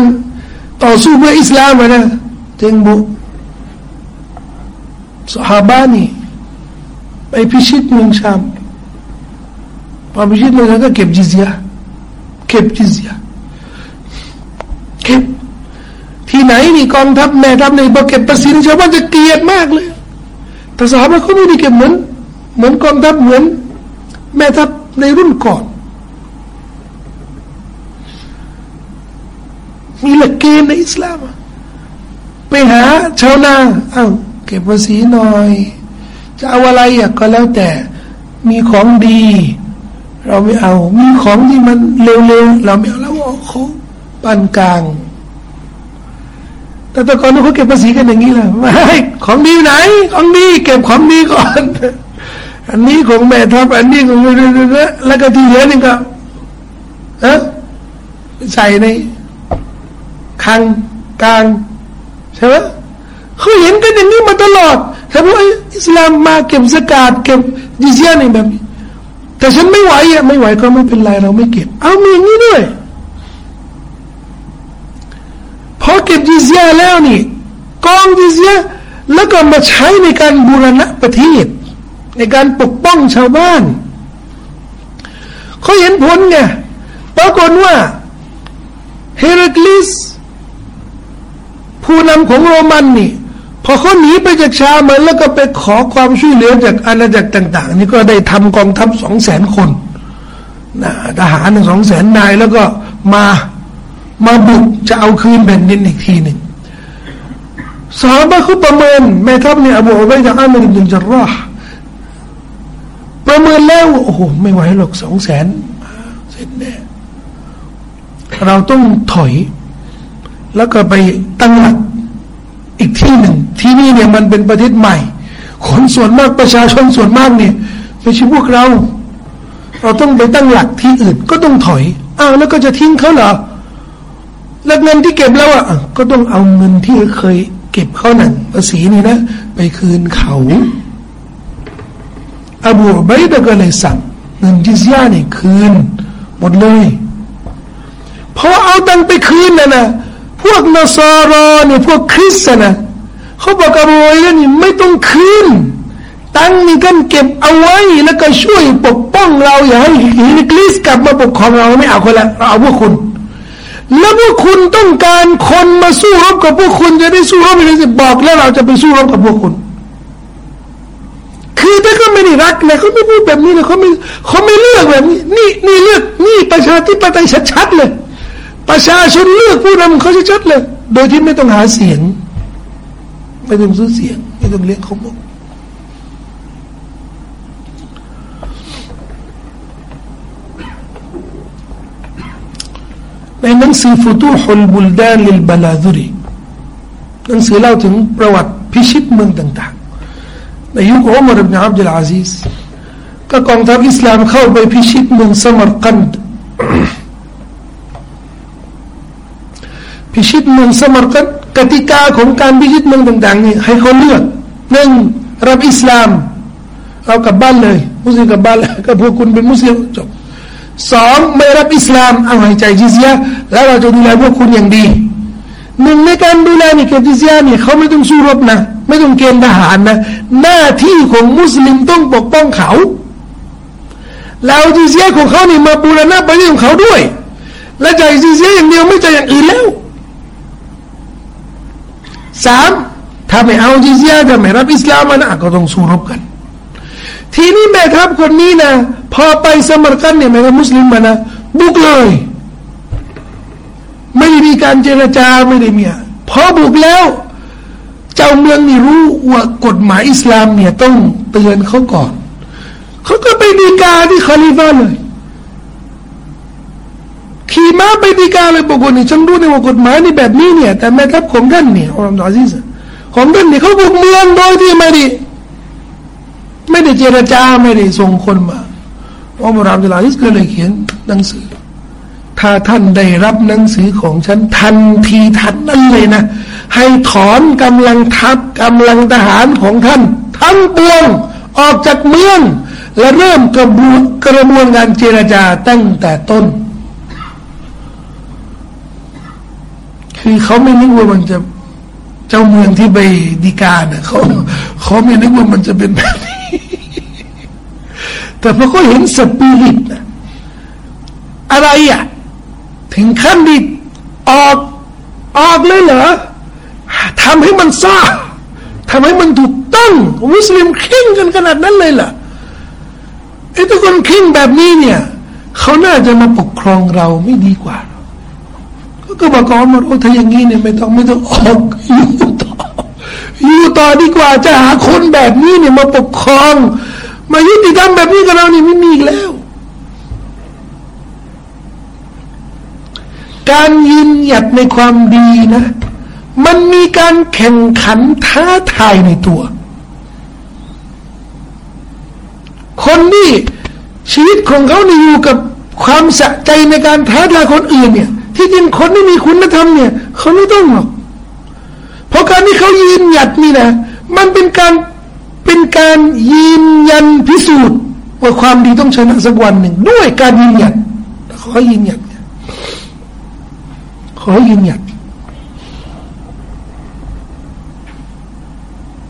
ต่อสู้เพื่ออิสลามนะเจงบุสฮาบานีไปพิชิตเมืองชามพอพิชิตเมืองชามก็เก็บจิซยาเก็บจิซยาเก็บ ที่ไหนนี่กองทัพแม่ทัพในบเก็บภาษีชาวบ้านจะเกลียดมากเลยแต่สหายเขาไม่ได้เก็บเหมือน เหมือนกองทัพเหมือน แม่ทัพในรุ่นก่อน มีหลักเกณฑ์ในอิสลาม ไปหาชาวนาเอา้าเก็บภาษีหน่อย จะเอาอะไรอะก็แล้วแต่มีของดี เราไม่เอา มีของที่มันเร็วๆ เราไม่เอาแล้วเอาเขาปานกลาง แต่ตะกอนเขาเก็บภาษีกันอย่างนี้แหละไม่ของดีไหน ของดีเก็บของดีก่อน อันนี้ของแม่ทัพอันนี้ของแล้วก็ที่เหลือนี่ก็เออใส่ในคังกลางใช่ไหมเขาเห็นกันอย่างนี้มาตลอดแต่ว่าอิสลามมาเก็บสกาดเก็บดิเซียนแบบนี้แต่ฉันไม่ไหวอะไม่ไหวก็ไม่เป็นไรเราไม่เก็บ เอามีอย่างนี้ด้วย พอเก็บจิซยแล้วนี่กองจิซยแล้วก็มาใช้ในการบูรณะประเทศ ในการปกป้องชาวบ้านเขาเห็นผลไงปรากฏว่าเฮรัคลิสผู้นำของโรมันนี่ พอเขาหนีไปจากชาเมือนแล้วก็ไปขอความช่วยเหลือจากอาณาจักรต่าง ๆ นี่ก็ได้ทำกองทัพสองแสนคนนะทหารหนึ่งสองแสนนายแล้วก็มา มาบุกจะเอาคืนแผ่นดินอีกทีหนึ่งสาบะเขาประเมินแม่ทัพเนี่ยอบูอุบัยจากอามิรบินจรอห์ประเมินแล้วโอ้โหไม่ไหวหรอกสองแสนเสร็จแน่เราต้องถอย แล้วก็ไปตั้งหลักอีกที่หนึ่ง ที่นี่เนี่ยมันเป็นประเทศใหม่ คนส่วนมากประชาชนส่วนมากเนี่ยไม่ใช่พวกเรา เราต้องไปตั้งหลักที่อื่นก็ต้องถอยอ้าวแล้วก็จะทิ้งเขาเหรอ แล้วเงินที่เก็บแล้วอะก็ต้องเอาเงินที่เคยเก็บเขาหนังภาษีนี่นะ ไปคืนเขาอบูบัยดะก็เลยสั่งเงินจิซยานี่ยคืน หมดเลยพอเอาตังไปคืนนะนะพวกนสารอเนี่ยพวกคริสนะเขาบอกอบูบัยนี่ไม่ต้องคืนตังนี่กันเก็บเอาไว้แล้วก็ช่วยปกป้องเราอย่าให้ฮิกลิสกลับมาปกครองเราไม่เอาคนละเราเอาพวกคุณ แล้วพวกคุณต้องการคนมาสู้รบกับพวกคุณจะได้สู้รบไปเลยสิบอกแล้วเราจะไปสู้รบกับพวกคุณ คือถ้าเขาไม่ได้รักนะเขาไม่พูดแบบนี้นะเขาไม่เขาไม่เลือกแบบนี้นี่นี่เลือกนี่ประชาธิปไตยชัดๆเลย ประชาชนเลือกผู้นำเขาชัดๆเลย โดยที่ไม่ต้องหาเสียง ไม่ต้องซื้อเสียง ไม่ต้องเลี้ยงเขาบอก ในหนังสือฟุตูฮุลบุลดานลิลบาลาดุรีหนังสือเล่าถึงประวัติพิชิตเมืองต่างๆในยุคอุมารบินอับดุลอาซิสก็กองทัพอิสลามเข้าไปพิชิตเมืองสมรกันดพิชิตเมืองสมรกันกติกาของการพิชิตเมืองต่างๆนี่ให้เขาเลือกหนึ่งรับอิสลามเอากลับบ้านเลย มุสลิมกลับบ้านเลยก็พวกคุณเป็นมุสลิมจบ สองไม่รับอิสลามเอาให้ใจจิซียแล้วเราจะดูแลพวกคุณอย่างดีหนึ่งในการดูแลนี่เกจิเซียนี่เขาไม่ต้องสู้รบนะ ไม่ต้องเกณฑ์ทหารนะ หน้าที่ของมุสลิมต้องปกป้องเขาแล้วจิเซียของเขานี่มาบูรณะไประเทศของเขาด้วย และจ่ายจิเซียอย่างเดียวไม่ใจอย่างอื่นแล้วสามถ้าไม่เอาจิเซียจะไม่รับอิสลามนะก็ต้องสู้รบกัน ทีนี้แม่ทัพคนนี้นะพอไปสมัครกันเนี่ยแม่ทัพมุสลิมมานะบุกเลย ไม่ได้มีการเจรจาไม่ได้มีพอบุกแล้ว เจ้าเมืองนี่รู้ว่ากฎหมายอิสลามเนี่ยต้องเตือนเขาก่อนเขาก็ไปดีกาที่คาลิฟาเลยขี่ม้าไปดีกาเลยบอกว่านี่ฉันรู้ในว่ากฎหมายนี่แบบนี้เนี่ย แต่แม่ทัพของท่านเนี่ยอัลลอฮฺอาซิสของท่านเนี่ยเขาบุกเมืองโดยที่ไม่ได้ ไม่ได้เจรจาไม่ได้ส่งคนมาอัลลอฮฺอัลลอฮฺอาซิสก็เลยเขียนหนังสือ ถ้าท่านได้รับหนังสือของฉันทันทีทันนั้นเลยนะ ให้ถอนกำลังทัพกำลังทหารของท่าน ทั้งปวงออกจากเมือง และเริ่มกระบวนกระบวนการเจรจาตั้งแต่ต้น คือเขาไม่นึกว่ามันจะ เจ้าเมืองที่ไปดีกาเนี่ยเขาเขาไม่นึกว่ามันจะเป็นแบบนี้ แต่พอเขาเห็นสปิริตอะไรอะถึงขั้นดิออกออกเลยเหรอทำให้มันซ่าทำให้มันถูกต้องมุสลิมคลิ้งกันขนาดนั้นเลยล่ะไอ้ทุกคนคลิ้งแบบนี้เนี่ยเขาน่าจะมาปกครองเราไม่ดีกว่าก็บอกก่อนมาโอ้ถ้าอย่างนี้เนี่ยไม่ต้องไม่ต้องออกอยู่ต่ออยู่ต่อดีกว่าจะหาคนแบบนี้เนี่ยมาปกครอง มายุติธรรมแบบนี้กับเรานี่ไม่มีอีกแล้ว การยืนหยัดในความดีนะ มันมีการแข่งขันท้าทายในตัว คนที่ชีวิตของเขาเนี่ยอยู่กับความสะใจในการท้าทายคนอื่นเนี่ย ที่จริงคนที่มีคุณธรรมเนี่ย เขาไม่ต้องหรอก เพราะการที่เขายืนหยัดนี่นะ มันเป็นการ เป็นการยืนยันพิสูจน์ว่าความดีต้องชนะสักวันหนึ่ง ด้วยการยืนหยัดเขายืนหยัดขอยืนหยัด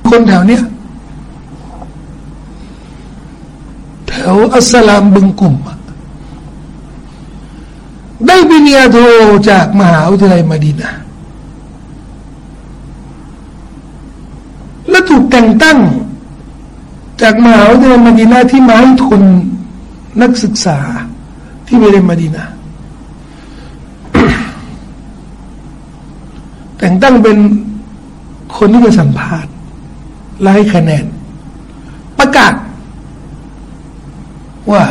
คนแถวเนี้ยแถวอัสลามบึงกลุ่ม ได้ปริญญาโทจากมหาวิทยาลัยมาดีนาและถูกแต่งตั้ง จากมหาวิทยาลัยมาดีนาที่มาให้ทุนนักศึกษาที่ไปเรียนมาดีนาแต่งตั้งเป็นคนที่จะสัมภาษณ์และให้คะแนน ประกาศ ว่า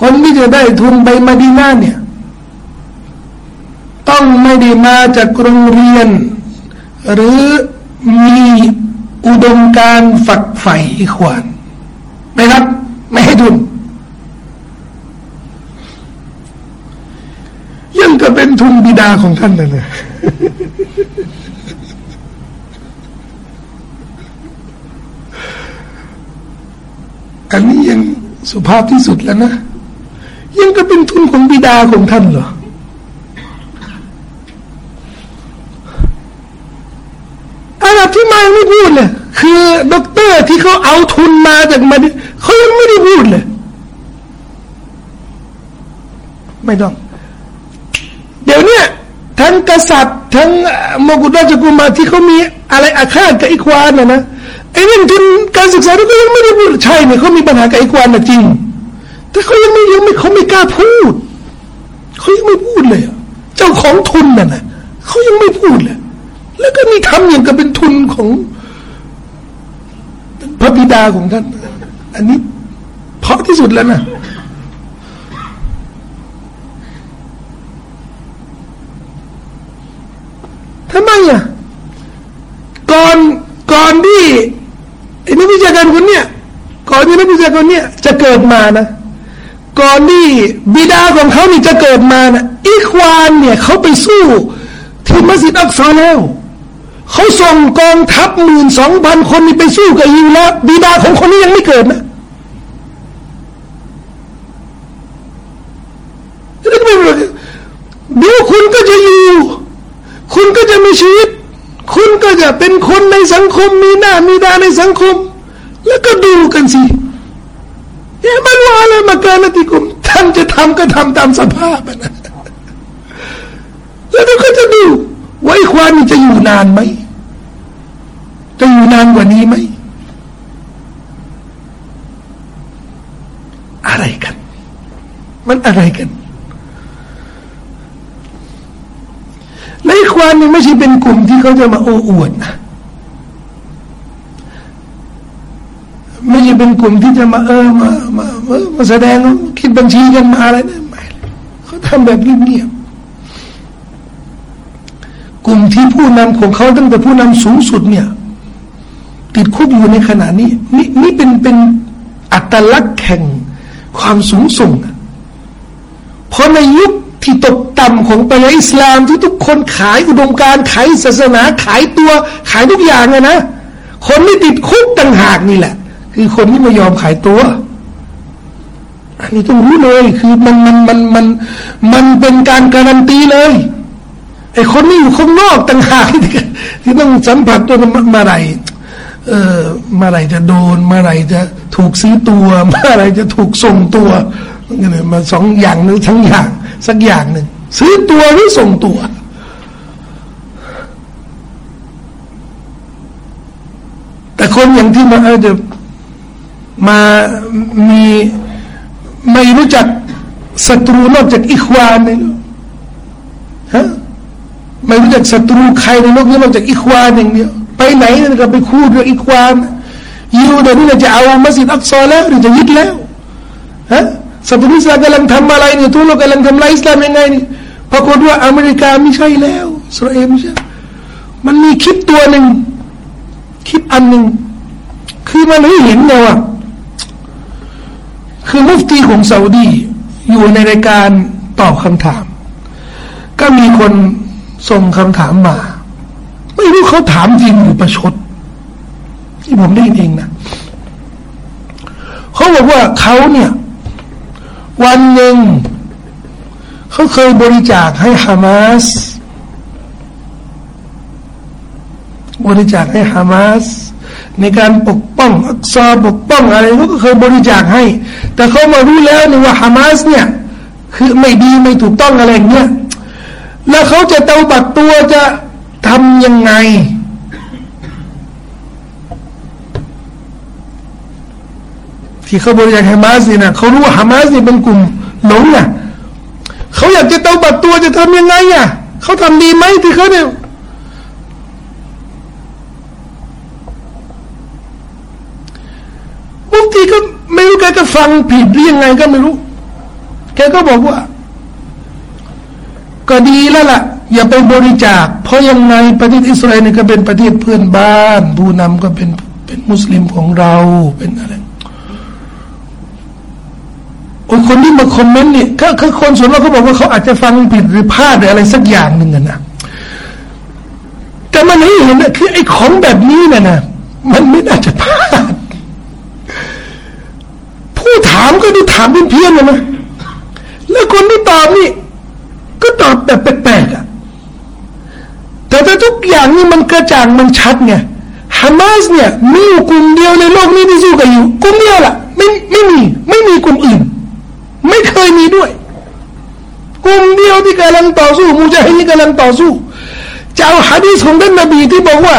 คนที่จะได้ทุนไปมาดีนาเนี่ย ต้องไม่ได้มาจากโรงเรียน หรือมี อุดมการฝักใฝ่ขวานไม่รับ ไม่ให้ทุนยังก็เป็นทุนบิดาของท่านเลยอันนี้ยังสุภาพที่สุดแล้วนะ ยังก็เป็นทุนของบิดาของท่านเหรออาดับที่มาไม่ พูดเลยคือด็อกเตอร์ที่เขาเอาทุนมาจากมาเขายังไม่ได้พูดเลย ไม่ต้อง เดี๋ยวนี้ทั้งกษัตริย์ ทั้งมกุฎราชกุมารที่เขามีอะไรอาฆาตกับอีควานนะนะไอ้เรื่องทุนการศึกษาเขายังไม่ได้พูดใช่เนี่ยเขามีปัญหากับอีควานนะจริง แต่เขายังไม่ยังไม่เขาไม่กล้าพูดเขายังไม่พูดเลย เจ้าของทุนน่ะนะเขายังไม่พูดเลย แล้วก็มีทำอย่างกับเป็นทุนของ พระบิดาของท่าน อันนี้เพราะที่สุดแล้วนะทำไมอะก่อนก่อนที่ไอ้นักวิชาการคนเนี้ยก่อนที่นักวิชาการคนเนี้ยจะเกิดมานะก่อนที่บิดาของเขานี่จะเกิดมานะอีควานเนี่ยเขาไปสู้ที่มัสยิดอักษรแล้ว เขาส่งกองทัพหมื่นสองพันคนนี่ไปสู้กับยิวแล้วบิดาของคนนี้ยังไม่เกิดนะเดี๋ยวคุณก็จะอยู่ คุณก็จะมีชีวิต คุณก็จะเป็นคนในสังคมมีหน้ามีตาในสังคม แล้วก็ดูกันสิเอ๊ะมันว่าอะไรมาเการนติกุมท่านจะทำก็ทำตามสภาพนะแล้วเราก็จะดูว่าไอ้ควานจะอยู่นานไหม จะอยู่นานกว่านี้ไหม อะไรกัน มันอะไรกันและอ้ควานนี่ไม่ใช่เป็นกลุ่มที่เขาจะมาโอ้อวดนะไม่ใช่เป็นกลุ่มที่จะมาเออมามามาแสดงคิดบัญชีกันมาอะไรนะไม่เขาทำแบบเงียบกลุ่มที่ผู้นำของเขาตั้งแต่ผู้นำสูงสุดเนี่ย ติดคุกอยู่ในขณะนี้ นี่นี่เป็นเป็นอัตลักษณ์แห่งความสูงส่ง เพราะในยุคที่ตกต่ำของประเทศอิสลามที่ทุกคนขายอุดมการขายศาสนาขายตัวขายทุกอย่างเลยนะ คนที่ติดคุกต่างหากนี่แหละ คือคนที่ไม่ยอมขายตัว อันนี้ต้องรู้เลยคือมันมันมันมันมันเป็นการการันตีเลยไอ้คนนี้อยู่ข้างนอกต่างหากที่ต้องสัมผัสตัวมาไร เออมาไรจะโดนมาไรจะถูกซื้อตัวมาไรจะถูกส่งตัวเนี่ยมาสองอย่างนึงทั้งอย่าง สักอย่างหนึ่งซื้อตัวหรือส่งตัว แต่คนอย่างที่มาเออจะมามีไม่รู้จักศัตรูนอกจากอิควานนี่ฮะไม่รู้จักศัตรูใครในโลกนี้นอกจากอิควานอย่างเดียว ไปไหนก็ไปคูดเรื่องอิควานยูเดี๋ยวนี้จะเอามัสยิดอักซอแล้วหรือจะยึดแล้วฮะศัตรูอิสลามกำลังทำอะไรเนี่ยทั่วโลกกำลังทำลายอิสลามยังไงนี่ปรากฏว่าอเมริกาไม่ใช่แล้วอิสราเอลไม่ใช่มันมีคลิปตัวหนึ่งคลิปอันหนึ่งคือมันให้เห็นไงว่าคือมุฟตีของซาอุดีอยู่ในรายการตอบคำถาม ก็มีคนส่งคำถามมา ไม่รู้เขาถามจริงหรือประชด ที่ผมได้ยินเองนะเขาบอกว่าเขาเนี่ย วันหนึ่งเขาเคยบริจาคให้ฮามาสบริจาคให้ฮามาสในการปกป้องอักษรปกป้องอะไรเขาก็เคยบริจาคให้ แต่เขามารู้แล้วนี่ว่าฮามาสเนี่ย คือไม่ดีไม่ถูกต้องอะไรเงี้ยแล้วเขาจะเตาบัดตัวจะ ทำยังไง ที่เขาบริจาคฮามาสนี่นะเขารู้ว่าฮามาสนี่เป็นกลุ่มหลงอะเขาอยากจะเตาบัดตัวจะทำยังไงอะเขาทำดีไหมที่เขาเนี่ยบางทีก็ไม่รู้แกก็ฟังผิดหรือยังไงก็ไม่รู้ แกก็บอกว่า ก็ดีแล้วล่ะ อย่าไปบริจาค เพราะยังไงประเทศอิสราเอลก็เป็นประเทศเพื่อนบ้าน ผู้นำก็เป็นเป็นมุสลิมของเราเป็นอะไรโอ้คนที่มาคอมเมนต์นี่ก็คือคนส่วนมากเขาบอกว่าเขาอาจจะฟังผิดหรือพลาดหรืออะไรสักอย่างหนึ่งนะแต่มันให้เห็นนะคือไอ้ของแบบนี้นะนะมันไม่น่าจะพลาดผู้ถามก็ดูถามเป็นเพี้ยนนะนะแล้วคนที่ตอบนี่ ก็ตอบแบบแปลกๆอะแต่ถ้าทุกอย่างนี่มันกระจ่างมันชัดไงฮามาสเนี่ยมีกลุ่มเดียวในโลกนี้ที่สู้กับอยู่กลุ่มเดียวล่ะไม่ไม่มีไม่มีกลุ่มอื่น ไม่เคยมีด้วยกลุ่มเดียวที่กำลังต่อสู้มูจาฮิดกำลังต่อสู้จะเอาฮะดีษของท่านนบีที่บอกว่า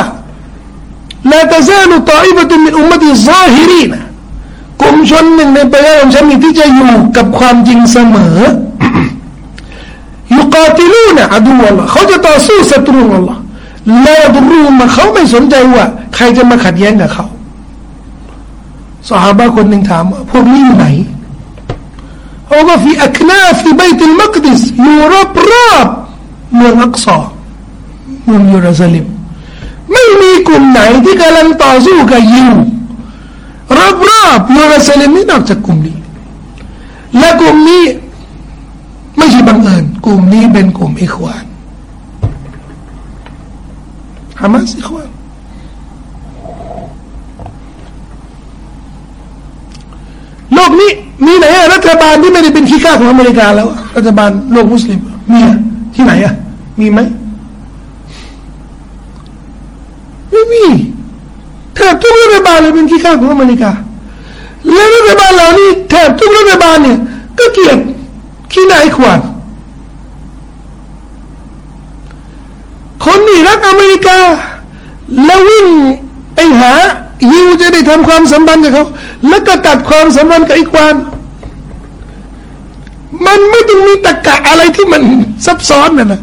ลาตาซาลุตอิบตุมินอุมมติซาฮิรีนะกลุ่มชนหนึ่งในประเทศของฉันที่จะอยู่กับความจริงเสมอ ยุกาติลูนะอดูอัลลอฮ์เขาจะต่อสู้ศัตรูอัลลอฮ์ลาดุรูมาเขาไม่สนใจว่า ใครจะมาขัดแย้งกับเขาสหายคนหนึ่งถามว่าพวกนี้อยู่ไหนเขาบอกฟีอัคนาฟีบัยติลมักดิสอยู่รอบรอบเมืองอักษรเมืองเยรูซาเล็มไม่มีกลุ่มไหนที่กำลังต่อสู้กับยิวรอบๆเยรูซาเล็มนี่นอกจากกลุ่มนี้และกลุ่มนี้ ไม่ใช่บังเอิญกลุ่มนี้เป็นกลุ่มอิควานฮามาสอิควานโลกนี้มีไหนรัฐบาลที่ไม่ได้เป็นขี้ข้าของอเมริกาแล้ว รัฐบาลโลกมุสลิมมีที่ไหนอะมีไหมไมีแทบทุกรัฐบาลเลยเป็นขี้ข้าของอเมริกาและรัฐบาลเหล่านี้แทบทุกรัฐบาลเนี่ยก็เกลียด ขี้นายขวานคนนี่รักอเมริกา แล้ววิ่งไปหายิวจะได้ทำความสัมพันธ์กับเขา แล้วก็ตัดความสัมพันธ์กับอีกวาน มันไม่ต้องมีตะกะอะไรที่มันซับซ้อนนะนะ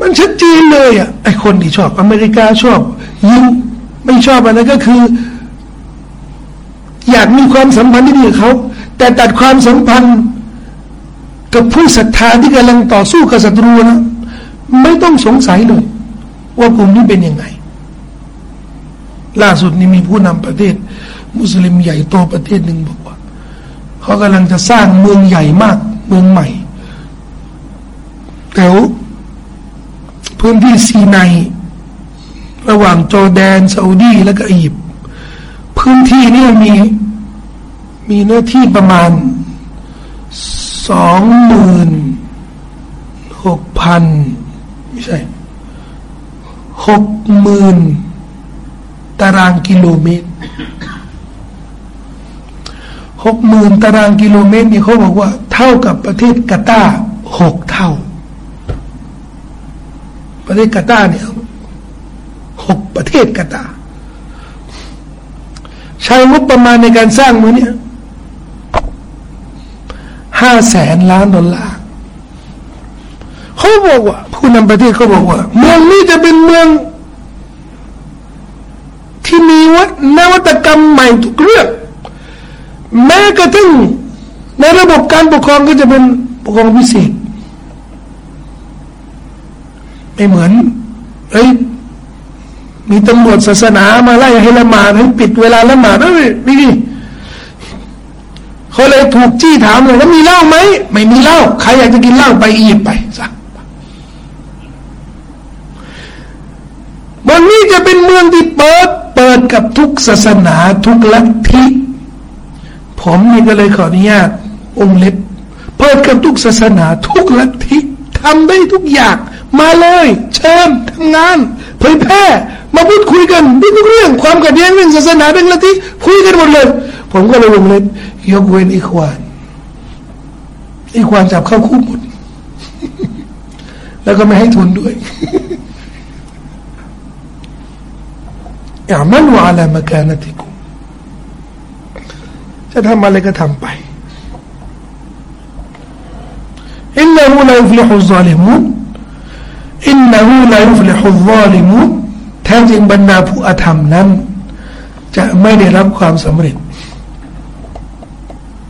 มันชัดเจนเลยอะไอคนที่ชอบ อเมริกาชอบยิวไม่ชอบอะไรก็คือ อยากมีความสัมพันธ์ที่ดีกับเขา แต่ตัดความสัมพันธ์ กับผู้ศรัทธาที่กำลังต่อสู้กับศัตรูนะไม่ต้องสงสัยเลย ว่ากลุ่มนี้เป็นยังไง ล่าสุดนี้มีผู้นำประเทศ มุสลิมใหญ่โตประเทศหนึ่งบอกว่า เขากำลังจะสร้างเมืองใหญ่มาก เมืองใหม่แถวพื้นที่ซีไนระหว่างจอร์แดนซาอุดีและก็อียิปต์พื้นที่นี้มีมีเนื้อที่ประมาณ สองหมื่นหกพันไม่ใช่หกหมื่นตารางกิโลเมตรหกหมื่นตารางกิโลเมตรนี่เขาบอกว่า เท่ากับประเทศกาตาร์หกเท่า ประเทศกาตาร์เนี่ยหกประเทศกาตาร์ใช้งบประมาณในการสร้างเมืองนี้ ห้าแสนล้านดอลลาร์เขาบอกว่า ผู้นำประเทศเขาบอกว่า เมืองนี้จะเป็นเมือง ที่มีวัฒนวัตกรรมใหม่ทุกเรื่อง แม้กระทั่งในระบบการปกครองก็จะเป็นปกครองพิเศษไม่เหมือนเฮ้ยมีตำรวจศาสนามาไล่ให้ละหมาดให้ปิดเวลาละหมาดเอ้ยนี่ เขาเลยถูกจี้ถามเลยว่ามีเหล้าไหมไม่มีเหล้าใครอยากจะกินเหล้าไปอีบไปสักมันนี้จะเป็นเมืองที่เปิด เปิดกับทุกศาสนาทุกลัทธิผมนี่ก็เลยขออนุญาตองเล็บ เปิดกับทุกศาสนา ทุกลัทธิทำได้ทุกอย่าง มาเลย เชิญทำงาน เผยแพร่ มาพูดคุยกันทุกเรื่องความขัดแย้งเรื่องศาสนาเรื่องลัทธิคุยกันหมดเลย ผมก็เลยวงเล็บยกเว้นอีควาน อีควานจับเข้าคุกหมด แล้วก็ไม่ให้ทุนด้วยอย่ามันวาอะไรมากานติกุจะทำอะไรก็ทำไปอินนูลายุฟลิฮุซาลิมุนอินนูลายุฟลิฮุซาลิมุนแท้จริงบรรดาผู้อธรรมนั้น จะไม่ได้รับความสำเร็จ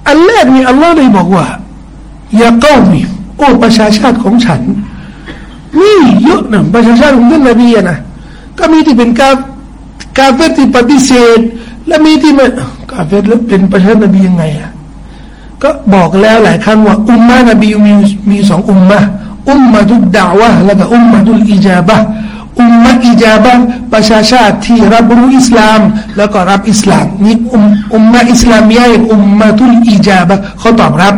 อันแรกนี่อัลลอฮ์เลยบอกว่าอย่าเก้ามีโอ้ประชาชาติของฉันนี่เยอะนะประชาชาติของท่านนบีนะก็มีที่เป็นกากาเฟตที่ปฏิเสธ และมีที่ไม่กาเฟตแล้วเป็นประชาชนบียังไงอะก็บอกแล้วหลายครั้งว่าอุมมานบีมีมีสองอุมมะอุมมาตุดดาวะแล้วก็อุมมาตุลอิจาบะ อุมมะอิจาบะประชาชาติที่รับรู้อิสลาม แล้วก็รับอิสลามนี่อุมอุมมะอิสลามียอุมมาตุลอิจาบะเขาตอบรับ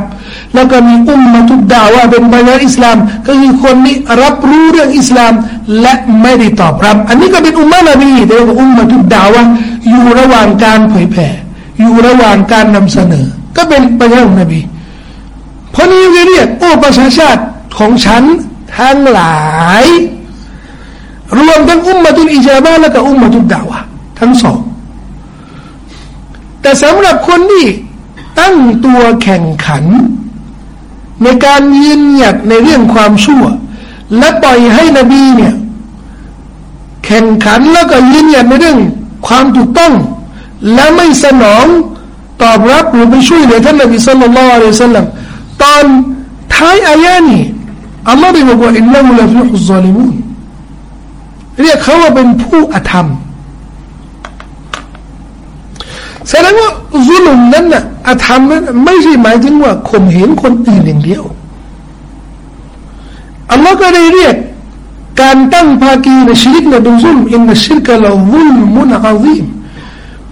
แล้วก็มีอุมมาตุดดาวะเป็นบรรดาอิสลาม ก็คือคนนี้รับรู้เรื่องอิสลาม และไม่ได้ตอบรับ อันนี้ก็เป็นอุมมะนบีแต่ว่าอุมมาตุดดาวะอยู่ระหว่างการเผยแผ่อยู่ระหว่างการนำเสนอ ก็เป็นประชาชนนบีเพราะนี้เรียกโอ้ประชาชาติของฉันทั้งหลาย รวมทั้งอุมมาตุลอิจาบะและก็อุมมาตุลดาวะทั้งสอง แต่สำหรับคนที่ตั้งตัวแข่งขัน ในการยืนหยัดในเรื่องความชั่ว และปล่อยให้นบีเนี่ยแข่งขันแล้วก็ยืนหยัดในเรื่องความถูกต้อง และไม่สนองตอบรับหรือไปช่วยเหลือท่านนบีสุลต่านละอัลลอฮฺสัลลัมตอนท้ายอายะนี้อัลลอฮฺได้บอกว่าอินนัมุลฟิฮุซาลิมุน เรียกเขาว่าเป็นผู้อธรรมแสดงว่าซุลุมนั้นน่ะอธรรมนั้นไม่ใช่หมายถึงว่าข่มเหงคนอื่นอย่างเดียวอัลลอฮ์ก็ได้เรียกการตั้งภากีในชีริกในดุซุลอินนชิรกะลาวุลมุนอาซีม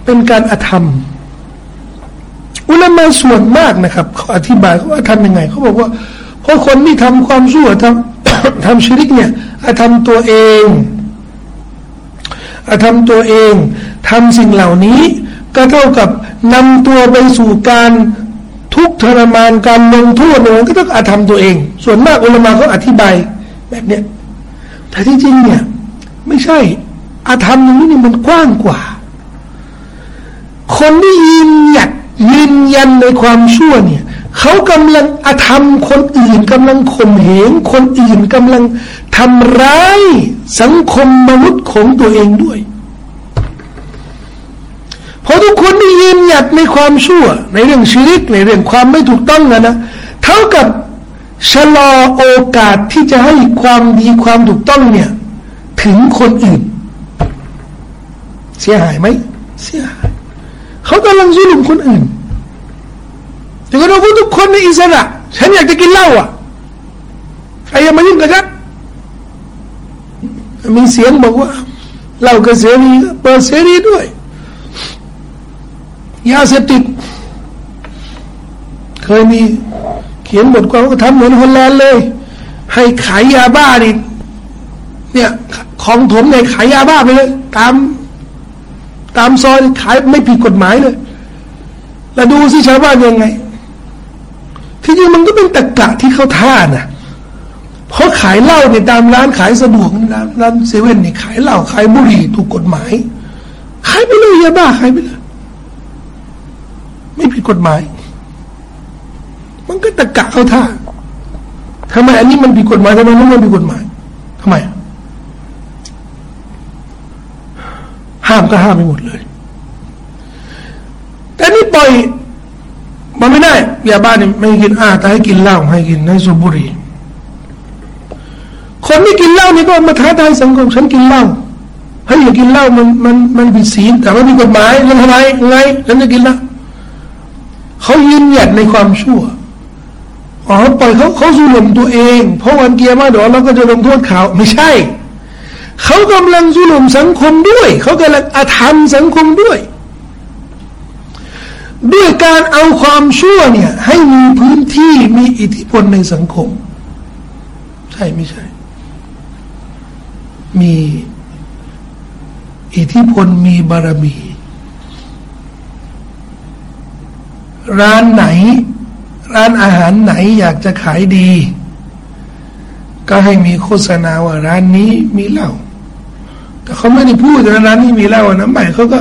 เป็นการอธรรม อุลามะส่วนมากนะครับเขาอธิบายเขาว่าทำยังไงเขาบอกว่าเพราะคนที่ทำความชั่วทำทำชิริกเนี่ยอธรรมตัวเอง อาธรรมตัวเองทำสิ่งเหล่านี้ ก็เท่ากับนำตัวไปสู่การทุกทรมานการลงโทษเนี่ยก็ต้องอาธรรมตัวเอง ส่วนมากอุลมะเขาอธิบายแบบเนี้ยแต่ที่จริงเนี่ย ไม่ใช่อาธรรมตรงนี้นี่มันกว้างกว่า คนที่ยืนหยัดยืนยันในความชั่วเนี่ย เขากำลังอาธรรมคนอื่นกำลังข่มเหงคนอื่นกำลังทำร้ายสังคมมนุษย์ของตัวเองด้วยเพราะทุกคนที่ยืนหยัดในความชั่ว ในเรื่องชีริกในเรื่องความไม่ถูกต้องนะนะเท่ากับชะลอโอกาสที่จะให้ความดีความถูกต้องเนี่ย ถึงคนอื่น เสียหายไหมเสียหายเขากำลังซุลุมคนอื่น แต่ก็เราพูดทุกคนในอิสระฉันอยากจะกินเหล้าอะใครจะมายุ่งกับฉันมีเสียงบอกว่าเหล้ากับเสรีเปิดเสรีด้วยยาเสพติดเคยมีเขียนบทความก็ทำเหมือนฮอลแลนด์เลย ให้ขายยาบ้าดิเนี่ยของถมเนี่ยขายยาบ้าไปเลยตามตามซอยขายไม่ผิดกฎหมายเลย แล้วดูสิชาวบ้านยังไง ที่จริงมันก็เป็นตะกะที่เข้าท่านะเพราะขายเหล้าเนี่ยตามร้านขายสะดวกร้านร้านเซเว่นเนี่ยขายเหล้าขายบุหรี่ถูกกฎหมาย ขายไปเลยยาบ้าขายไปเลย ไม่ผิดกฎหมาย มันก็ตะกะเข้าท่าทำไมอันนี้มันผิดกฎหมายทำไมนั้นมันผิดกฎหมายทำไม ห้ามก็ห้ามไปหมดเลย แต่นี่ปล่อย มันไม่ได้ยาบ้านี่ไม่กินอาแต่ให้กินเหล้าให้กินให้สูบบุหรี่คนที่กินเหล้านี่ก็มาท้าทายสังคมฉันกินเหล้าให้อย่ากินเหล้ามันมันมันผิดศีลแต่ว่ามีกฎหมายมันทำไมไงฉันจะกินเหล้าเขายืนหยัดในความชั่วอ๋อปล่อยเขาเขาสูญตัวเอง เพราะวันเกียร์มาเดี๋ยวเราก็จะลงโทษเขาไม่ใช่ เขากำลังสุลุมสังคมด้วย เขากำลังอาธรรมสังคมด้วย ด้วยการเอาความชั่วเนี่ย ให้มีพื้นที่มีอิทธิพลในสังคม ใช่ไม่ใช่ มีอิทธิพลมีบารมี ร้านไหน ร้านอาหารไหนอยากจะขายดี ก็ให้มีโฆษณาว่าร้านนี้มีเหล้าแต่เขาไม่ได้พูดแต่ร้านนี้มีเหล้าน้ำใหม่เขาก็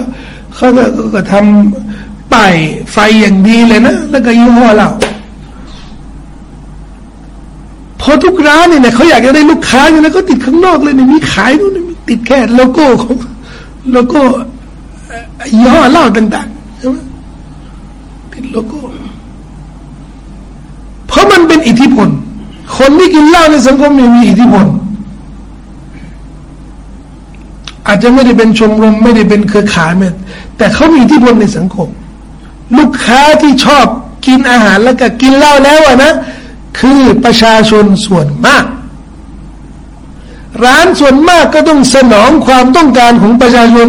เขาก็ก็ทำ ป้ายไฟอย่างดีเลยนะ แล้วก็ยี่ห้อเหล้าพอทุกร้านเนี่ยเขาอยากจะได้ลูกค้าอยู่แล้วก็ติดข้างนอกเลยเนี่ยมีขายนู่นติดแค่โลโก้ของโลโก้ยี่ห้อเหล้าต่างๆใช่ไหมติดโลโก้ เพราะมันเป็นอิทธิพล คนที่กินเหล้าในสังคมมีอิทธิพล อาจจะไม่ได้เป็นชมรมไม่ได้เป็นเครือข่ายแต่เขามีอิทธิพลในสังคม ลูกค้าที่ชอบกินอาหารแล้วก็กินเหล้าแล้วนะ คือประชาชนส่วนมาก ร้านส่วนมากก็ต้องสนองความต้องการของประชาชน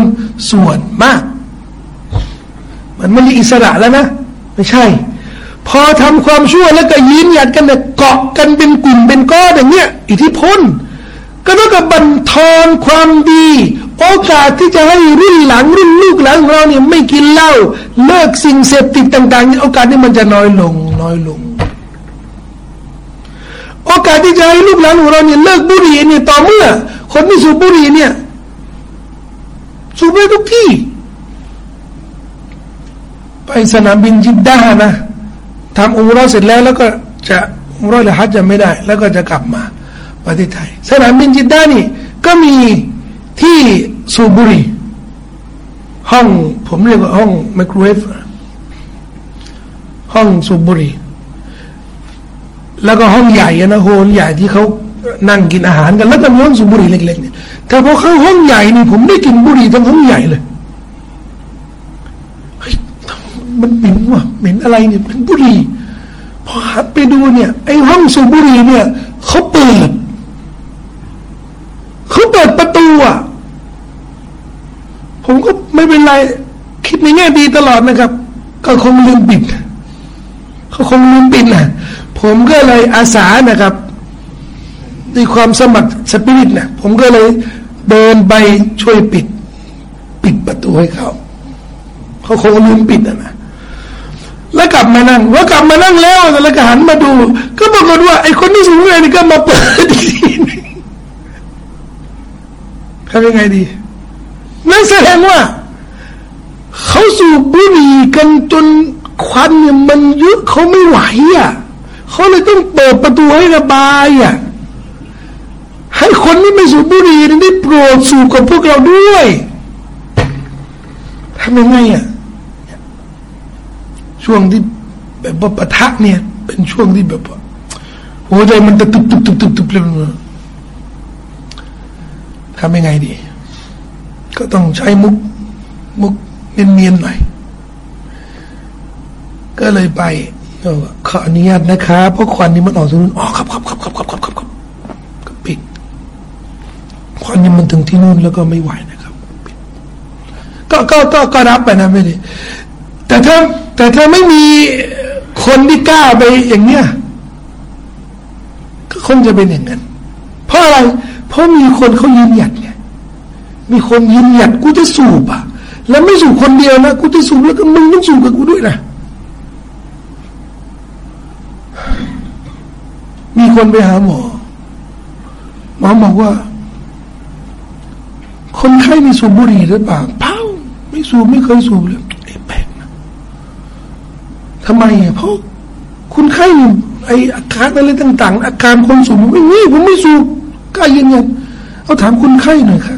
ส่วนมาก มันไม่มีอิสระแล้วนะ ไม่ใช่ พอทำความชั่วแล้วก็ยืนหยัดกันเนี่ยเกาะกันเป็นกลุ่มเป็นก้อนอย่างเงี้ยอิทธิพลก็ต้องกับบันทอนความดี โอกาสที่จะให้รุ่นหลังรุ่นลูกหลานของเราเนี่ยไม่กินเหล้าเลิกสิ่งเสพติดต่างๆโอกาสนี้มันจะน้อยลงน้อยลง โอกาสที่จะให้ลูกหลานของเราเนี่ยเลิกบุหรี่เนี่ยต่อเมื่อ คนที่สูบบุหรี่เนี่ยสูบไปทุกที่ ไปสนามบินจิดดานะทำอุมรอเสร็จแล้วแล้วก็จะอุมรอหรือฮัจจะไม่ได้ แล้วก็จะกลับมาประเทศไทย สนามบินจิดดานี่ก็มี ที่สูบุรีห้องผมเรียกว่าห้องไมโครเวฟห้องสูบุรีแล้วก็ห้องใหญ่นะโฮลใหญ่ที่เขานั่งกินอาหารกัน แล้วก็ห้องสูบุรีเล็กๆเนี่ยแต่พอเข้าห้องใหญ่นี่ผมได้กินบุรีทั้งห้องใหญ่เลยเฮ้ยมันเหม็นว่ะเหม็นอะไรเนี่ยเป็นบุรีพอหันไปดูเนี่ยไอ้ห้องสูบุรีเนี่ยเขาเปิดเขาเปิดประตูอะ ไม่เป็นไร คิดในแง่ดีตลอดนะครับ ก็คงลืมปิดเขาคงลืมปิดนะผมก็เลยอาสานะครับด้วยความสมัครสปิริตนะผมก็เลยเดินไปช่วยปิด ปิดประตูให้เขาเขาคงลืมปิดนะแล้วกลับมานั่งแล้วกลับมานั่งแล้วแล้วก็หันมาดู ก็ปรากฏว่าไอ้คนที่สูงเลยนี่ก็มาเปิดทีนึงทำยังไงดีนั่นแสดงว่า เขาสูบบุหรี่กันจนควันเนี่ยมันเยอะเขาไม่ไหวอะเขาเลยต้องเปิดประตูให้ระบายอะให้คนที่ไม่สูบบุหรี่ได้โปรดสูบกับพวกเราด้วยทำยังไงอะช่วงที่แบบว่าปะทะเนี่ย เป็นช่วงที่แบบว่าหัวใจมันตะตุบตุบตุบตุบตุบเลยทำยังไงดี ก็ต้องใช้มุกมุก เนียนๆหน่อย ก็เลยไปขออนุญาตนะคะเพราะควันนี้มันออกตรงนู้นอ๋อครับครับครับครับครับครับครับก็ปิดควันนี้มันถึงที่นู่นแล้วก็ไม่ไหวนะครับก็ก็ก็ก็รับไปนะไม่ได้แต่ถ้าแต่ถ้าไม่มีคนที่กล้าไปอย่างเนี้ยก็คงจะเป็นอย่างนั้น เพราะอะไร เพราะมีคนเขายืนหยัดไงมีคนยืนหยัดกูจะสูบอะ แล้วไม่สูบคนเดียวนะกูจะสูบแล้วก็มึงต้องสูบกับกูด้วยนะมีคนไปหาหมอหมอบอกว่า คนไข้มีสูบบุหรี่หรือเปล่าเปล่าไม่สูบไม่เคยสูบเลยเอ๊ะแปลกนะทำไมอะเพราะคุณไข้ไออาการอะไรต่าง ๆ อาการคนสูบไม่มีผมไม่สูบกล้ายืนยันเอาถามคุณไข้หน่อยค่ะ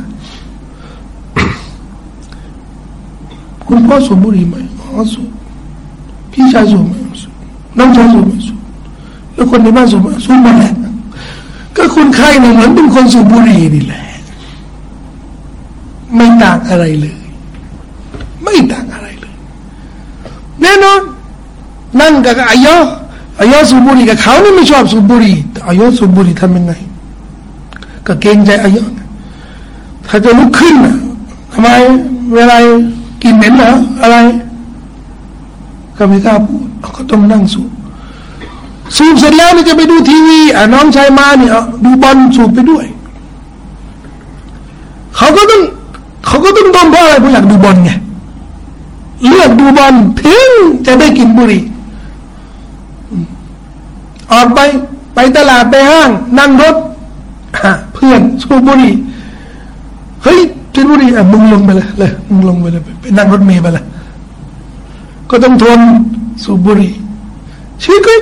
คุณพ่อสูบบุหรี่ไหมอ๋อสูบพี่ชายสูบไหมสูบน้องชายสูบไหมสูบแล้วคนในบ้านสูบสูบมาแหละก็คนไข้เนี่ยเหมือนเป็นคนสูบบุหรี่นี่แหละ ไม่ต่างอะไรเลย ไม่ต่างอะไรเลย แน่นอนนั่งกับอายออายอสูบบุหรี่กับเขานี่ไม่ชอบสูบบุหรี่อายอสูบบุหรี่ทำยังไง ก็เกรงใจอายอถ้าจะลุกขึ้นทำไมเวลา กินเหม็นเหรออะไร ก็ไม่กล้าพูดเขาต้องนั่งสูบสูบเสร็จแล้วนี่จะไปดูทีวีอะน้องชายมาเนี่ยดูบอลสูบไปด้วย เขาก็ต้องเขาก็ต้องดมเพราะอะไรเพราะอยากดูบอลไงเลือกดูบอลถึงจะได้กินบุหรี่ออกไปไปตลาดไปห้าง นั่งรถเพื่อนสูบบุหรี่เฮ้ย กินบุหรี่อะมึงลงไปเลยเลยมึงลงไปเลยไปนั่งรถเมล์ไปเลยก็ต้องทนสูบบุหรี่ชีวิตก็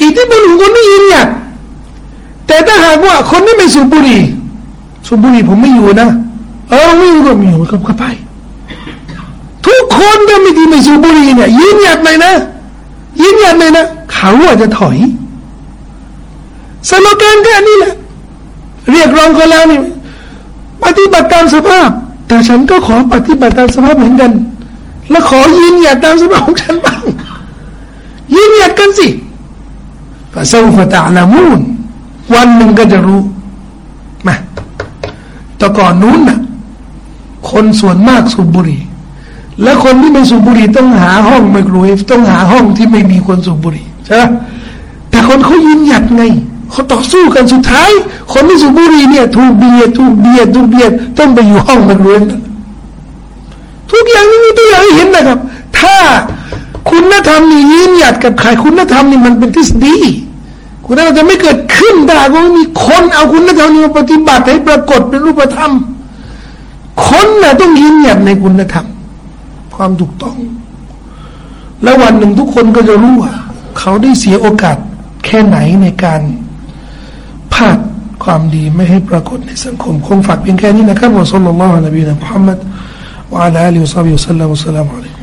อิทธิพลของคนที่ยืนหยัดแต่ถ้าหากว่าคนที่ไม่สูบบุหรี่สูบบุหรี่ผมไม่อยู่นะเออไม่อยู่ก็ไม่อยู่ก็ไปทุกคนก็ไม่ที่ไม่สูบบุหรี่เนี่ยยืนหยัดเลยนะยืนหยัดเลยนะเขาอาจจะถอยสโลแกนแค่นี้แหละเรียกร้องกันแล้วนี่ ปฏิบัติตามสภาพ แต่ฉันก็ขอปฏิบัติตามสภาพเหมือนกัน และขอยืนหยัดตามสภาพของฉันบ้างยืนหยัดกันสิฟาซาฟตะลามูนวันหนึ่งก็จะรู้มาแต่ก่อนนู้นน่ะคนส่วนมากสูบบุหรี่ และคนที่ไม่สูบบุหรี่ต้องหาห้องไมโครเวฟต้องหาห้องที่ไม่มีคนสูบบุหรี่ใช่ไหมแต่คนเขายืนหยัดไง เขาต่อสู้กันสุดท้าย คนที่สูบบุหรี่เนี่ยถูกเบียดถูกเบียดถูกเบียดต้องไปอยู่ห้องมโครเวฟทุกอย่างนี่มีตัวอย่างให้เห็นนะครับ ถ้าคุณธรรมนี่ยืนหยัดกับใครคุณธรรมนี่มันเป็นทฤษฎีคุณธรรมจะไม่เกิดขึ้นได้ก็มีคนเอาคุณธรรมนี้มาปฏิบัติให้ปรากฏเป็นรูปธรรม คนน่ะต้องยืนหยัดในคุณธรรม ความถูกต้อง แล้ววันหนึ่งทุกคนก็จะรู้ว่า เขาได้เสียโอกาสแค่ไหนในการ พลาดความดีไม่ให้ปรากฏในสังคม คงฝากเพียงแค่นี้นะครับวะสัลลัลลอฮุอะลัยฮิวะซัลลัมมุฮัมมัดวะอะลาอัลิวะซัลลัมอัลลอฮุ